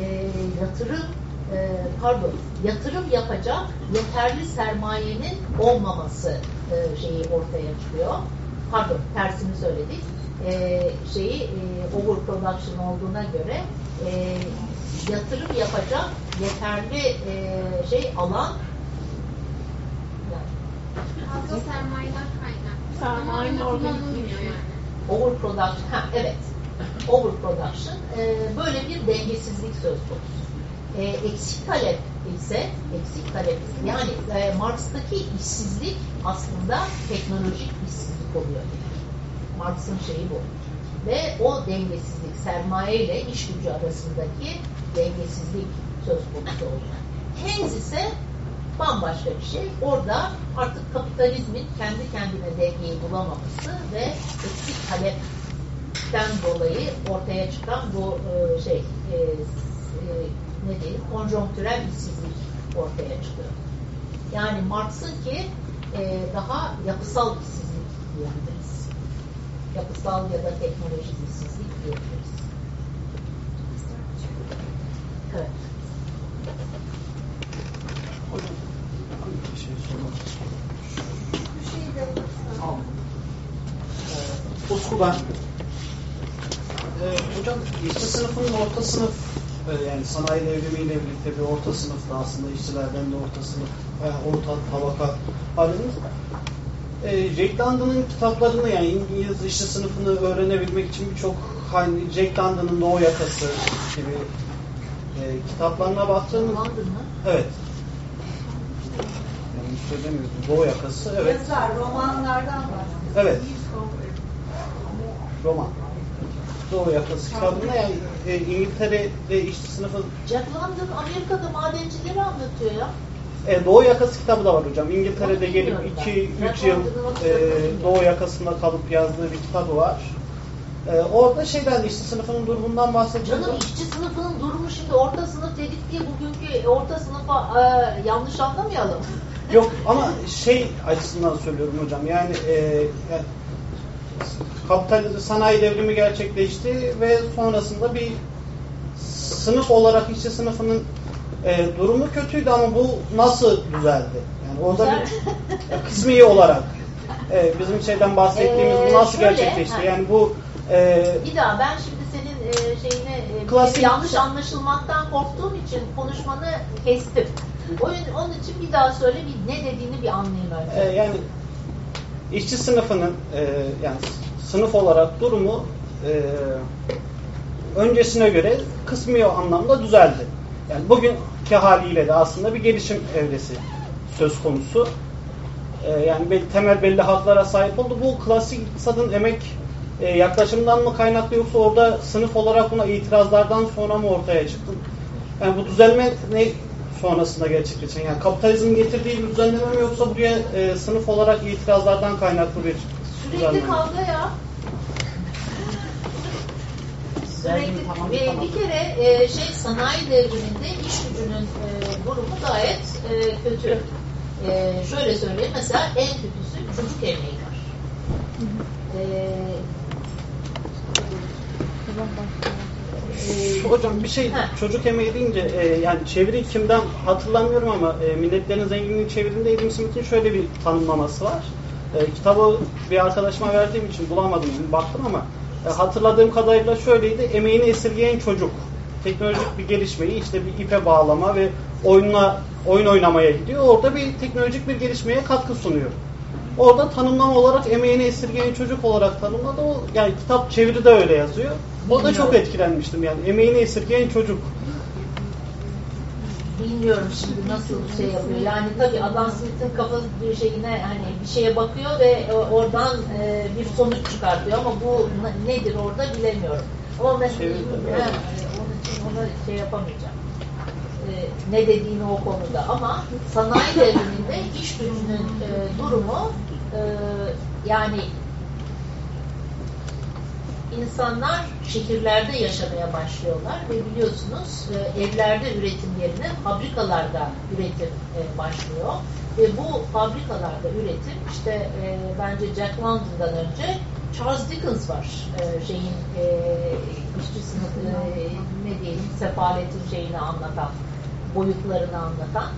e, yatırım e, pardon yatırım yapacak yeterli sermayenin olmaması e, şeyi ortaya çıkıyor. Pardon tersini söyledik. E, şeyi e, overproduction olduğuna göre e, yatırım yapacak yeterli e, şey alan Fazla sermayeden kaynak. Sermayenin Ama organik kullanılmıyor yani. overproduction ha evet overproduction e, böyle bir dengesizlik söz konusu. E, eksik talep ise eksik talep yani e, Marx'taki işsizlik aslında teknolojik işsizlik oluyor. Marx'ın şeyi bu. Ve o dengesizlik, sermaye ile iş gücü arasındaki dengesizlik söz konusu oluyor. Keynes ise bambaşka bir şey. Orada artık kapitalizmin kendi kendine dengeyi bulamaması ve eksik talepten dolayı ortaya çıkan bu e, şey e, e, ne diyeyim konjonktürel işsizlik ortaya çıkıyor. Yani Marx'ın ki e, daha yapısal işsizlik diyebiliriz. Yapısal ya da teknolojik işsizlik diyebiliriz. Evet. Bir şey sormak Bir şey de Tamam. Ee, ben. Ee, hocam işçi sınıfının orta sınıf e, yani sanayi devrimiyle birlikte bir orta sınıfta aslında işçilerden de orta sınıf veya orta tabaka haliniz. E, Jack London'ın kitaplarını yani İngiliz işçi sınıfını öğrenebilmek için birçok hani Jack London'ın Doğu Yakası gibi e, kitaplarına baktığımız evet yanlış söylemiyorum. Doğu Yakası evet. yazar, romanlardan bahsediyor. Evet. Roman. Doğu yakası kitabında yani e, İngiltere'de işçi sınıfı Jack London Amerika'da madencileri anlatıyor ya. E, Doğu yakası kitabı da var hocam. İngiltere'de gelip bilmiyorum ben. 2-3 Ben yıl e. Doğu yakasında kalıp yazdığı bir kitabı var. E, orada şeyden işçi sınıfının durumundan bahsediyor. Canım işçi sınıfının durumu şimdi orta sınıf dedik diye bugünkü orta sınıfa e, yanlış anlamayalım. Yok ama şey açısından söylüyorum hocam. Yani, e, yani kapital sanayi devrimi gerçekleşti ve sonrasında bir sınıf olarak işçi sınıfının e, durumu kötüydü ama bu nasıl düzeldi? Yani orada bir ya, kısmi olarak e, bizim şeyden bahsettiğimiz Ee, bu nasıl şöyle, gerçekleşti? ha. Yani bu e, Bir daha ben şimdi senin e, şeyine e, Klasik- yanlış anlaşılmaktan korktuğum için konuşmanı kestim. O yüzden onun için bir daha söyle bir ne dediğini bir anlayayım önce. e, yani işçi sınıfının e, yani sınıf olarak durumu e, öncesine göre kısmi anlamda düzeldi. Yani bugünkü haliyle de aslında bir gelişim evresi söz konusu. E, yani belli, temel belli haklara sahip oldu. Bu klasik iktisadın emek e, yaklaşımından mı kaynaklı yoksa orada sınıf olarak buna itirazlardan sonra mı ortaya çıktı? Yani bu düzelme ne sonrasında gerçekleşen? Yani kapitalizmin getirdiği bir düzenleme mi yoksa buraya e, sınıf olarak itirazlardan kaynaklı bir düzenleme Sürekli mi? kavga ya. Sürekli ve bir kere e, şey sanayi devriminde iş gücünün e, durumu gayet e, kötü. E, şöyle söyleyeyim mesela en kötüsü çocuk emeği var. E, Şu Hocam bir şey Ha. çocuk emeği deyince e, yani çeviri kimden hatırlamıyorum ama e, Milletlerin Zenginliği çevirdiğinde Adam Smith'in şöyle bir tanımlaması var. E, kitabı bir arkadaşıma verdiğim için bulamadım, baktım ama e, hatırladığım kadarıyla şöyleydi. Emeğini esirgeyen çocuk. Teknolojik bir gelişmeyi işte bir ipe bağlama ve oyunla oyun oynamaya gidiyor. Orada bir teknolojik bir gelişmeye katkı sunuyor. Orada tanımlama olarak emeğini esirgeyen çocuk olarak tanımladı. O yani kitap çeviri de öyle yazıyor. O da çok etkilenmiştim yani. Emeğini esirgeyen çocuk. Bilmiyorum şimdi nasıl şey yapıyor. Yani tabii Adam Smith'in kafa bir şeyine hani bir şeye bakıyor ve oradan e, bir sonuç çıkartıyor ama bu nedir orada bilemiyorum. Ama mesela Çevirdi, Ha, evet. onun için ona şey yapamayacağım. E, ne dediğini o konuda ama sanayi devriminde iş gücünün e, durumu e, yani insanlar şehirlerde yaşamaya başlıyorlar ve biliyorsunuz e, evlerde üretim yerine fabrikalarda üretim e, başlıyor. Ve bu fabrikalarda üretim işte e, bence Jack London'dan önce Charles Dickens var. Şeyin e, işçi sınıfı ne diyelim sefaletin şeyini anlatan, boyutlarını anlatan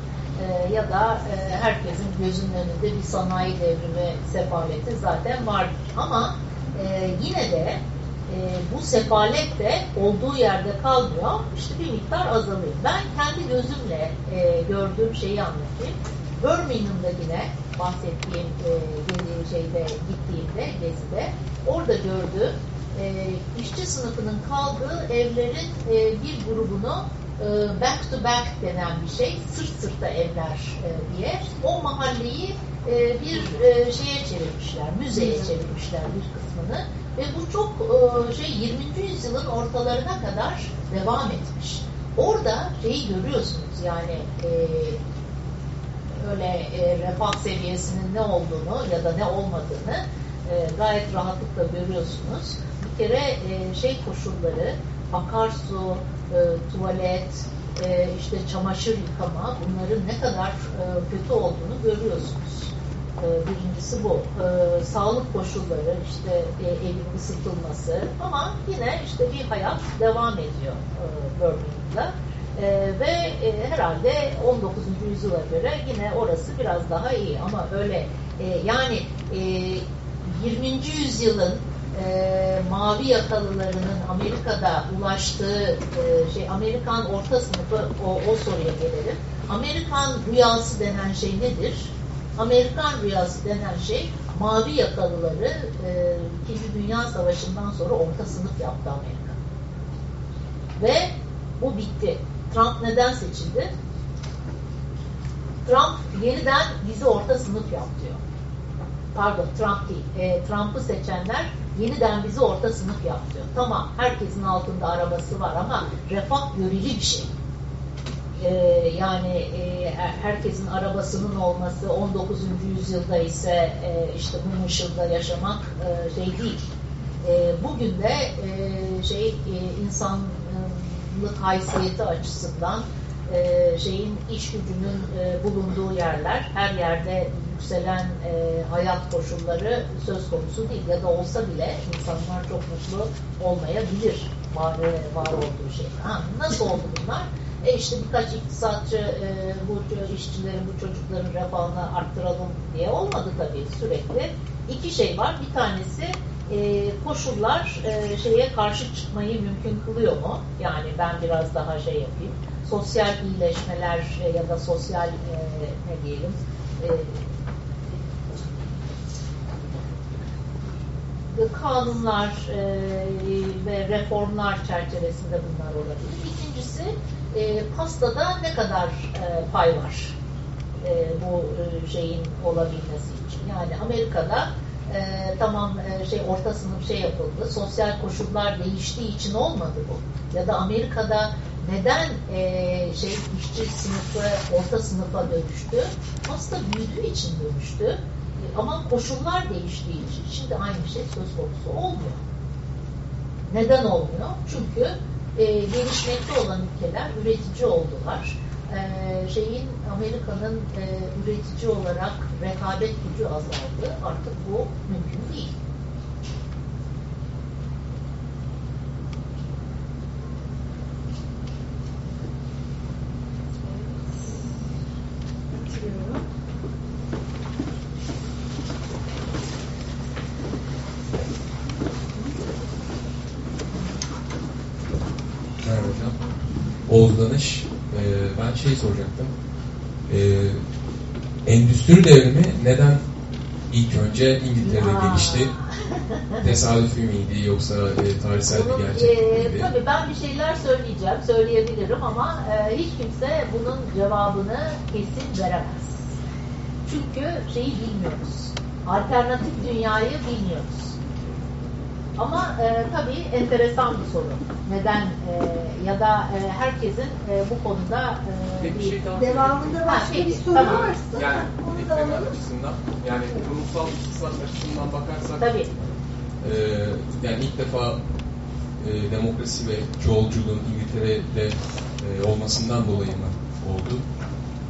ya da herkesin gözünün önünde bir sanayi devrimi sefaleti zaten var. Ama e, yine de bu sefalet de olduğu yerde kalmıyor. İşte bir miktar azalıyor. Ben kendi gözümle e, gördüğüm şeyi anlatayım. Birmingham'dakine bahsettiğim e, şeyde gittiğimde gezide orada gördüğüm e, işçi sınıfının kaldığı evlerin e, bir grubunu e, back to back denen bir şey, sırt sırta evler e, diye o mahalleyi e, bir e, şeye çevirmişler, müzeye çevirmişler bir kısmını ve bu çok e, şey 20. yüzyılın ortalarına kadar devam etmiş. Orada şeyi görüyorsunuz yani e, öyle e, refah seviyesinin ne olduğunu ya da ne olmadığını e, gayet rahatlıkla görüyorsunuz. Bir kere e, şey koşulları, akarsu, e, tuvalet, e, işte çamaşır yıkama bunların ne kadar e, kötü olduğunu görüyorsunuz. E, birincisi bu. E, sağlık koşulları, işte e, evin ısıtılması ama yine işte bir hayat devam ediyor e, Birmingham'da. E, ve e, herhalde 19. yüzyıla göre yine orası biraz daha iyi ama öyle e, yani e, 20. yüzyılın e, mavi yakalılarının Amerika'da ulaştığı e, şey Amerikan orta sınıfı o, o soruya gelelim. Amerikan rüyası denen şey nedir? Amerikan rüyası denen şey mavi yakalıları e, İkinci Dünya Savaşı'ndan sonra orta sınıf yaptı Amerika. Ve bu bitti. Trump neden seçildi? Trump yeniden bizi orta sınıf yap diyor. Pardon Trump değil. E, Trump'ı seçenler yeniden bizi orta sınıf yap diyor. Tamam herkesin altında arabası var ama refah görücü bir şey. E, yani e, herkesin arabasının olması 19. yüzyılda ise e, işte bu ışılda yaşamak e, şey değil. Bugün de şey insan insanlık haysiyeti açısından şeyin iş gücünün bulunduğu yerler, her yerde yükselen hayat koşulları söz konusu değil ya da olsa bile insanlar çok mutlu olmayabilir var, var olduğu şey. Ha, nasıl oldu bunlar? E işte birkaç iktisatçı e, bu işçilerin, bu çocukların refahını arttıralım diye olmadı tabii sürekli. İki şey var. Bir tanesi e, koşullar e, şeye karşı çıkmayı mümkün kılıyor mu? Yani ben biraz daha şey yapayım. Sosyal iyileşmeler e, ya da sosyal e, ne diyelim e, kanunlar e, ve reformlar çerçevesinde bunlar olabilir. İkincisi e, pastada ne kadar e, pay var e, bu şeyin olabilmesi için. Yani Amerika'da e, tamam e, şey orta sınıf şey yapıldı. Sosyal koşullar değiştiği için olmadı bu. Ya da Amerika'da neden e, şey işçi sınıfı orta sınıfa dönüştü? Aslında büyüdüğü için dönüştü. E, ama koşullar değiştiği için şimdi aynı şey söz konusu olmuyor. Neden olmuyor? Çünkü e, gelişmekte olan ülkeler üretici oldular e, şeyin Amerika'nın e, üretici olarak rekabet gücü azaldı. Artık bu mümkün değil. Merhaba hocam. Oğuz Danış ben şey soracaktım. Ee, endüstri devrimi neden ilk önce İngiltere'de ya. gelişti? Tesadüfi miydi yoksa e, tarihsel bunun, bir gerçek e, miydi? tabii ben bir şeyler söyleyeceğim, söyleyebilirim ama e, hiç kimse bunun cevabını kesin veremez. Çünkü şeyi bilmiyoruz. Alternatif dünyayı bilmiyoruz. Ama e, tabii enteresan bir soru. Neden e, ya da e, herkesin e, bu konuda e, bir şey daha devamında başka bir soru tamam. varsa yani eklemen açısından yani kurumsal iktisat açısından bakarsak tabii. E, yani ilk defa e, demokrasi ve çoğulculuğun İngiltere'de e, olmasından dolayı mı oldu?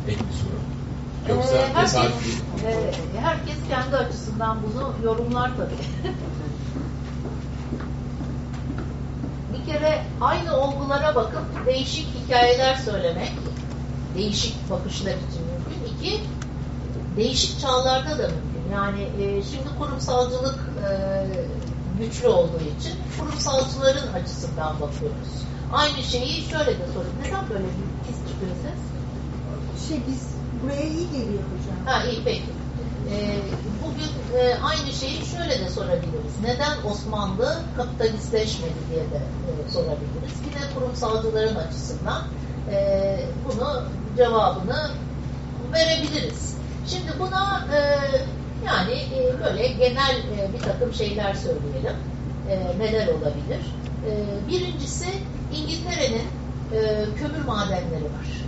Ek bir soru. Yoksa ee, herkes, e, herkes kendi açısından bunu yorumlar tabii. bir kere aynı olgulara bakıp değişik hikayeler söylemek, değişik bakışlar için mümkün. İki, değişik çağlarda da mümkün. Yani e, şimdi kurumsalcılık e, güçlü olduğu için kurumsalcıların açısından bakıyoruz. Aynı şeyi şöyle de sorayım. Neden böyle bir pis çıkıyor ses? Şey biz buraya iyi geliyor hocam. Ha iyi peki. Ee, bugün e, aynı şeyi şöyle de sorabiliriz. Neden Osmanlı kapitalistleşmedi diye de e, sorabiliriz. Yine kurumsalcıların açısından e, bunu cevabını verebiliriz. Şimdi buna e, yani e, böyle genel e, bir takım şeyler söyleyelim. E, neler olabilir? E, birincisi İngiltere'nin e, kömür madenleri var.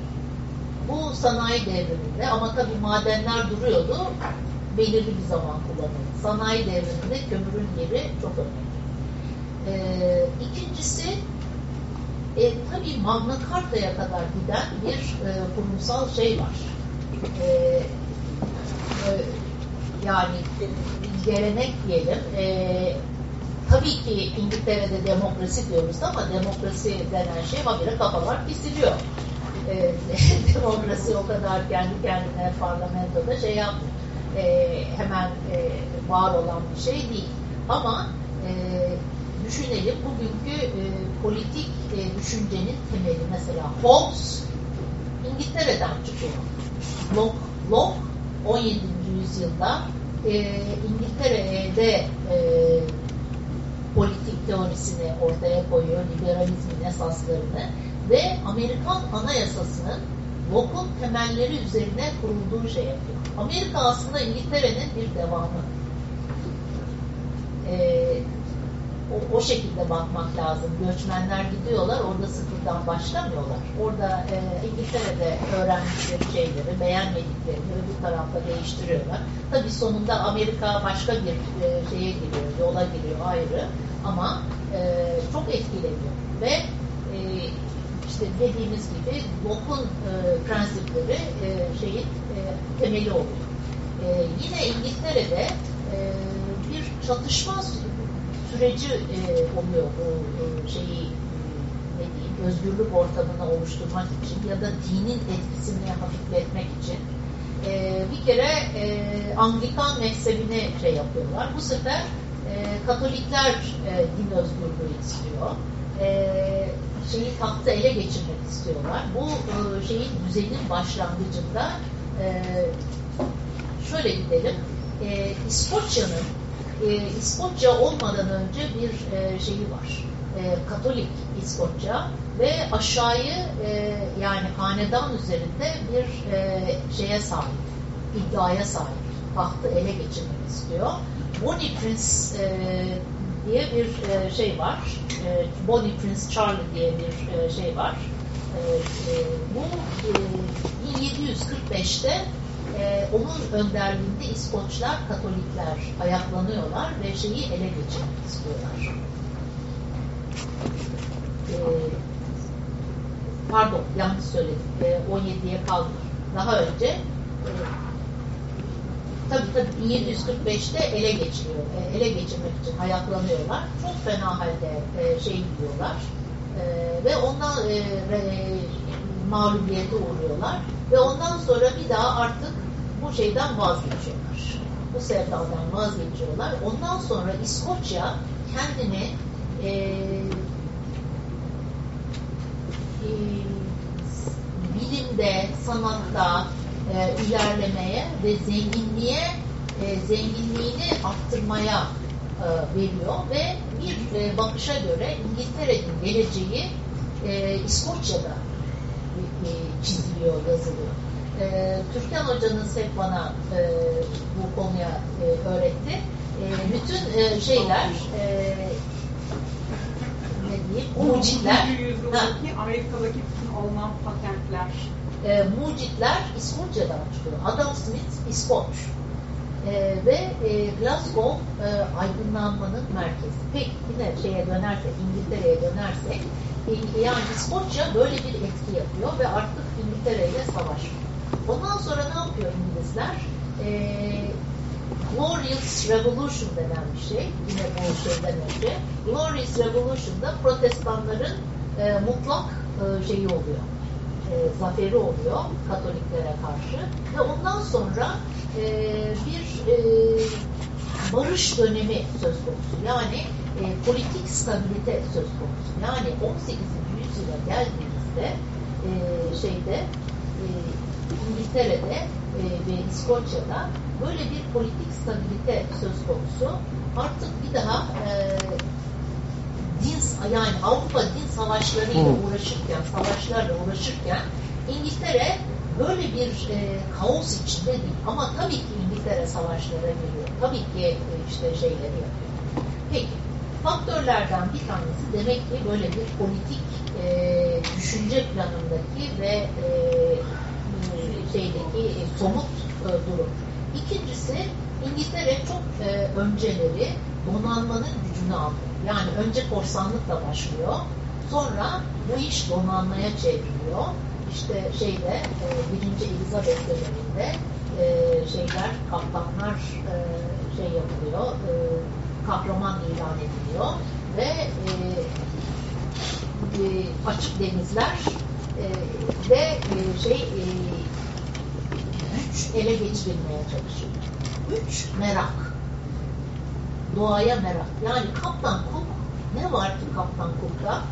Bu sanayi devriminde ama tabii madenler duruyordu. Belirli bir zaman kullanıldı. Sanayi devriminde kömürün yeri çok önemli. E, ikincisi e, tabii Magna Carta'ya kadar giden bir e, kurumsal şey var. E, e, yani gelenek diyelim. E, tabii ki İngiltere'de demokrasi diyoruz ama demokrasi denen şey habire kafalar kesiliyor. E, demokrasi o kadar kendi kendine parlamentoda şey yapmıyor. E, hemen e, var olan bir şey değil. Ama e, düşünelim bugünkü e, politik e, düşüncenin temeli mesela Hobbes İngiltere'den çıkıyor. Locke, Locke 17. yüzyılda e, İngiltere'de e, politik teorisini ortaya koyuyor, liberalizmin esaslarını ve Amerikan Anayasası'nın Locke'un temelleri üzerine kurulduğu şey yapıyor. Amerika aslında İngiltere'nin bir devamı. Ee, o, o şekilde bakmak lazım. Göçmenler gidiyorlar, orada sıfırdan başlamıyorlar. Orada e, İngiltere'de öğrendikleri şeyleri, beğenmediklerini öbür tarafta değiştiriyorlar. Tabii sonunda Amerika başka bir e, şeye giriyor, yola giriyor ayrı ama e, çok etkileniyor. Ve e, işte dediğimiz gibi Locke'un e, prensipleri e, şeyin e, temeli oluyor. E, yine İngiltere'de e, bir çatışma süreci e, oluyor bu e, şeyi ne diyeyim özgürlük ortamını oluşturmak için ya da dinin etkisini hafifletmek için e, bir kere e, Anglikan mezhebini şey yapıyorlar. Bu sefer e, Katolikler e, din özgürlüğü istiyor. E, şeyi tahtı ele geçirmek istiyorlar. Bu e, şeyin düzenin başlangıcında e, şöyle gidelim. E, İskoçya'nın e, İskoçya olmadan önce bir şeyi var. Katolik İskoçya ve aşağıyı e, yani hanedan üzerinde bir şeye sahip, iddiaya sahip. Tahtı ele geçirmek istiyor. Bonnie Prince e, diye bir e, şey var. E, Bonnie Prince Charlie diye bir e, şey var. E, e, bu e, 1745'te e, onun önderliğinde İskoçlar, Katolikler ayaklanıyorlar ve şeyi ele geçirmek istiyorlar. E, pardon, yanlış söyledim. E, 17'ye kaldı. Daha önce e, tabii tabii 1745'te ele geçiriyor. E, ele geçirmek için ayaklanıyorlar. Çok fena halde e, şey gidiyorlar. E, ve ondan mağlubiyete uğruyorlar. Ve ondan sonra bir daha artık bu şeyden vazgeçiyorlar. Bu sevdadan vazgeçiyorlar. Ondan sonra İskoçya kendini e, bilimde, sanatta e, ilerlemeye ve zenginliğe e, zenginliğini arttırmaya e, veriyor ve bir e, bakışa göre İngiltere'nin geleceği e, İskoçya'da e, çiziliyor, yazılıyor e, Türkan hocanız hep bana e, bu konuya e, öğretti. E, bütün e, şeyler e, ne diyeyim, mucitler Amerika'daki bütün alınan patentler e, mucitler İskoçya'dan çıkıyor. Adam Smith İskoç. E, ve e, Glasgow e, aydınlanmanın merkezi. Peki yine şeye dönersek, İngiltere'ye dönersek, yani İskoçya böyle bir etki yapıyor ve artık İngiltere ile savaşıyor. Ondan sonra ne yapıyor İngilizler? Ee, Glorious Revolution denen bir şey. Yine bu şeyden önce. Glorious Revolution'da protestanların e, mutlak e, şeyi oluyor. E, zaferi oluyor Katoliklere karşı. Ve ondan sonra e, bir e, barış dönemi söz konusu. Yani e, politik stabilite söz konusu. Yani 18. yüzyıla geldiğimizde e, şeyde e, İngiltere'de e, ve İskoçya'da böyle bir politik stabilite söz konusu. Artık bir daha e, din yani Avrupa din savaşlarıyla uğraşırken, savaşlarla uğraşırken İngiltere böyle bir e, kaos içinde değil. Ama tabii ki İngiltere savaşlara giriyor. Tabii ki e, işte şeyleri yapıyor. Peki, faktörlerden bir tanesi demek ki böyle bir politik e, düşünce planındaki ve e, e şeydeki e, somut e, durum. İkincisi İngiltere çok e, önceleri donanmanın gücünü aldı. Yani önce korsanlıkla başlıyor. Sonra bu iş donanmaya çevriliyor işte şeyde e, birinci Elizabeth döneminde e, şeyler kaptanlar e, şey yapılıyor e, kahraman ilan ediliyor ve e, e, açık denizler e, ve e, şey e, ele geçirilmeye çalışıyor. Üç merak. Doğaya merak. Yani Kaptan Cook ne var ki Kaptan Cook'ta?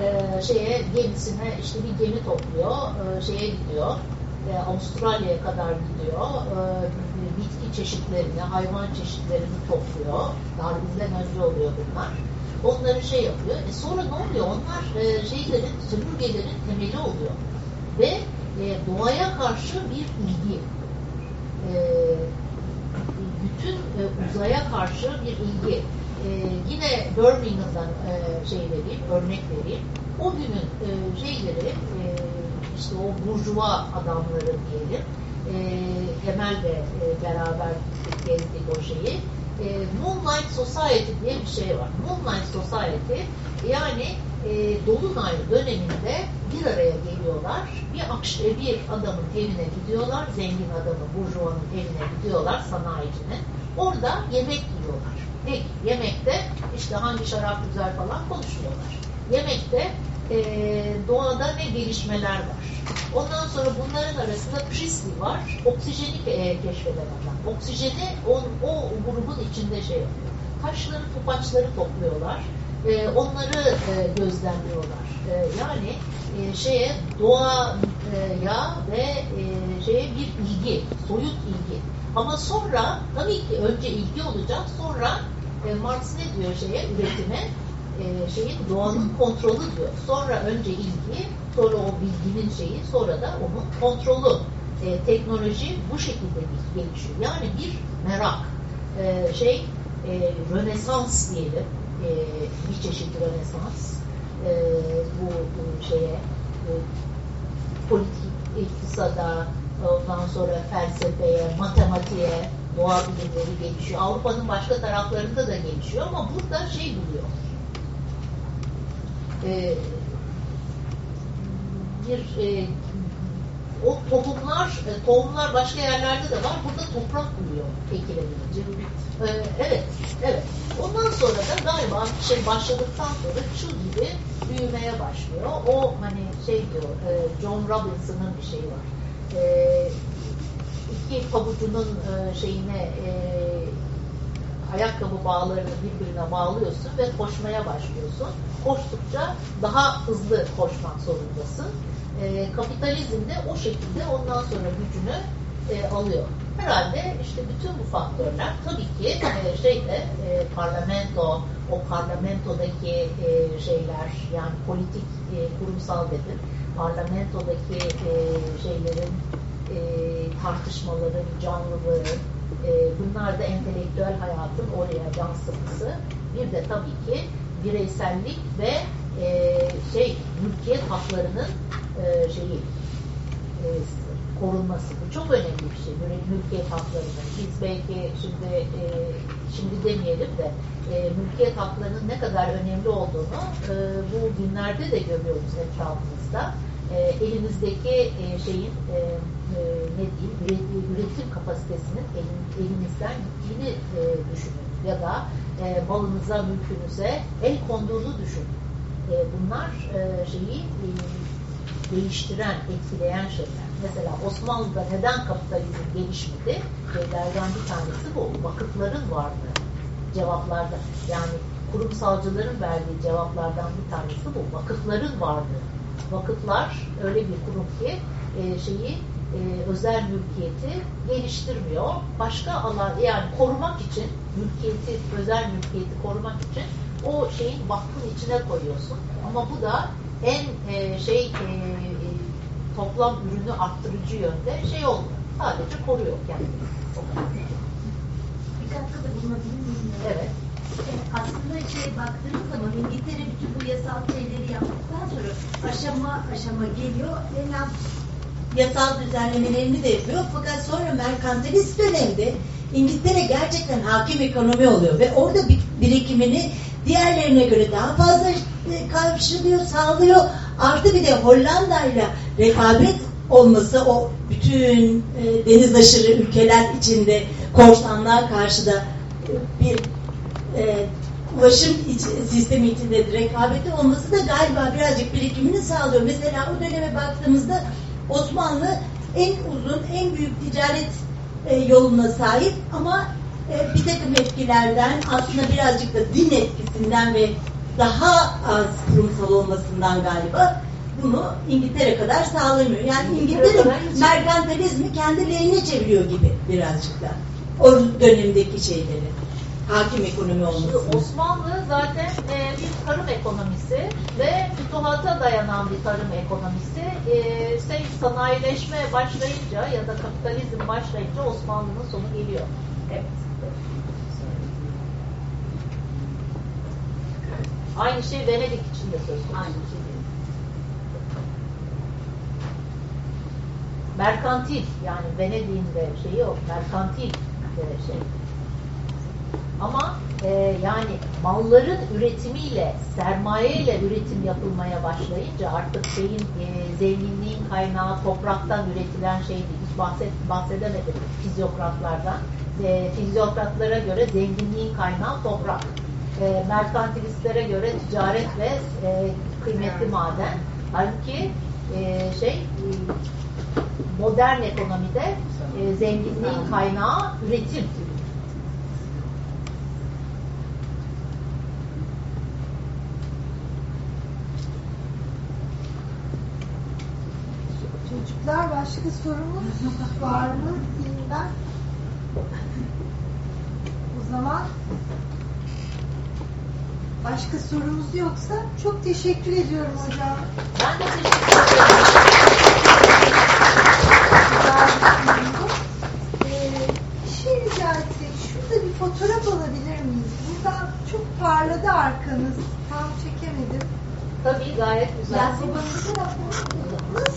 e, şeye gemisine işte bir gemi topluyor, e, şeye gidiyor, e, Avustralya'ya kadar gidiyor, e, bitki çeşitlerini, hayvan çeşitlerini topluyor. Darwin'den önce oluyor bunlar. Onları şey yapıyor. E sonra ne oluyor? Onlar e, şeylerin, sömürgelerin temeli oluyor. Ve e, doğaya karşı bir ilgi. E, bütün e, uzaya karşı bir ilgi e, yine Birmingham'dan e, şey vereyim, örnek vereyim. O günün e, şeyleri, e, işte o burjuva adamları diyelim, e, Emel de e, beraber gezdik o şeyi. E, Moonlight Society diye bir şey var. Moonlight Society yani e, Dolunay döneminde bir araya geliyorlar. Bir, e, bir adamın evine gidiyorlar, zengin adamın, burjuvanın evine gidiyorlar, sanayicinin. Orada yemek yiyorlar. Peki yemekte işte hangi şarap güzel falan konuşuyorlar. Yemekte e, doğada ne gelişmeler var. Ondan sonra bunların arasında Priestley var. Oksijeni e, keşfeden adam. Oksijeni on, o grubun içinde şey yapıyor. Taşları, topaçları topluyorlar. E, onları e, gözlemliyorlar. E, yani e, şeye doğaya ve e, şeye bir ilgi, soyut ilgi. Ama sonra tabii ki önce ilgi olacak, sonra e, Marx ne diyor şeye, üretime? E, şeyin doğanın kontrolü diyor. Sonra önce ilgi, sonra o bilginin şeyi, sonra da onun kontrolü. E, teknoloji bu şekilde gelişiyor. Yani bir merak, e, şey, e, rönesans diyelim, e, bir çeşit rönesans e, bu, bu şeye, bu politik iktisada, ondan sonra felsefeye, matematiğe, doğa bilimleri gelişiyor. Avrupa'nın başka taraflarında da gelişiyor ama burada şey buluyor. Ee, bir e, o tohumlar, e, tohumlar başka yerlerde de var. Burada toprak buluyor ekilebilecek. Ee, evet, evet. Ondan sonra da galiba şey başladıktan sonra şu gibi büyümeye başlıyor. O hani şey diyor, e, John Robinson'ın bir şeyi var. E, iki pabucunun e, şeyine e, ayakkabı bağlarını birbirine bağlıyorsun ve koşmaya başlıyorsun. Koştukça daha hızlı koşmak zorundasın. E, kapitalizm de o şekilde ondan sonra gücünü e, alıyor. Herhalde işte bütün bu faktörler tabii ki e, şeyde e, parlamento, o parlamentodaki e, şeyler yani politik e, kurumsal dedim, parlamentodaki şeylerin e, tartışmaların canlılığı, e, bunlar da entelektüel hayatın oraya yansıması. Bir de tabii ki bireysellik ve şey mülkiyet haklarının şeyi korunması. Bu çok önemli bir şey. Böyle mülkiyet haklarının. Biz belki şimdi e, şimdi demeyelim de e, mülkiyet haklarının ne kadar önemli olduğunu e, bu günlerde de görüyoruz etrafımızda. E, elimizdeki e, şeyin e, e, ne diyeyim üretim, üretim kapasitesinin elin, elimizden gittiğini e, düşünün. Ya da e, malınıza, mülkünüze el konduğunu düşünün. E, bunlar e, şeyi e, değiştiren, etkileyen şeyler. Mesela Osmanlı'da neden kapitalizm gelişmedi? Şeylerden bir tanesi bu. Vakıfların varlığı. Cevaplarda. Yani kurumsalcıların verdiği cevaplardan bir tanesi bu. Vakıfların varlığı. Vakıflar öyle bir kurum ki e, şeyi e, özel mülkiyeti geliştirmiyor. Başka alan yani korumak için mülkiyeti, özel mülkiyeti korumak için o şeyin vakfın içine koyuyorsun. Ama bu da en e, şey e, toplam ürünü arttırıcı yönde şey olmuyor. Sadece koruyor kendini. Bir katkıda bulunabilir miyim? Evet. Evet, aslında şey baktığınız zaman İngiltere bütün bu yasal şeyleri yaptıktan sonra aşama aşama geliyor. En az yasal düzenlemelerini de yapıyor. Fakat sonra merkantilist dönemde İngiltere gerçekten hakim ekonomi oluyor ve orada bir- birikimini diğerlerine göre daha fazla e, karşılıyor, sağlıyor. Artı bir de Hollanda'yla rekabet olması o bütün e, deniz aşırı ülkeler içinde korsanlığa karşı da e, bir e, ulaşım sistemi içinde rekabeti olması da galiba birazcık birikimini sağlıyor. Mesela o döneme baktığımızda Osmanlı en uzun, en büyük ticaret e, yoluna sahip ama e, bir takım etkilerden aslında birazcık da din etkisinden ve daha az kurumsal olmasından galiba bunu İngiltere kadar sağlamıyor. Yani İngiltere merkantilizmi kendi lehine çeviriyor gibi birazcık da. O dönemdeki şeyleri. Hakim ekonomi olması. Osmanlı zaten e, bir tarım ekonomisi ve fütuhata dayanan bir tarım ekonomisi. E, şey, sanayileşme başlayınca ya da kapitalizm başlayınca Osmanlı'nın sonu geliyor. Evet. Aynı şey Venedik için de söz konusu. Aynı şey. Merkantil yani Venedik'in de şeyi o merkantil e, şey. Ama e, yani malların üretimiyle, sermayeyle üretim yapılmaya başlayınca artık şeyin e, zenginliğin kaynağı topraktan üretilen şey değil. Hiç bahset, bahsedemedim fizyokratlardan. E, fizyokratlara göre zenginliğin kaynağı toprak. E, merkantilistlere göre ticaret ve e, kıymetli maden. Halbuki e, şey e, modern ekonomide e, zenginliğin kaynağı üretim. Çocuklar başka sorumuz var mı? Ben. O zaman Başka sorumuz yoksa çok teşekkür ediyorum hocam. Ben de teşekkür ederim. Ee, bir şey rica etsek, şurada bir fotoğraf alabilir miyiz? Buradan çok parladı arkanız. Tam çekemedim. Tabii gayet güzel. Yasemin'in tarafı.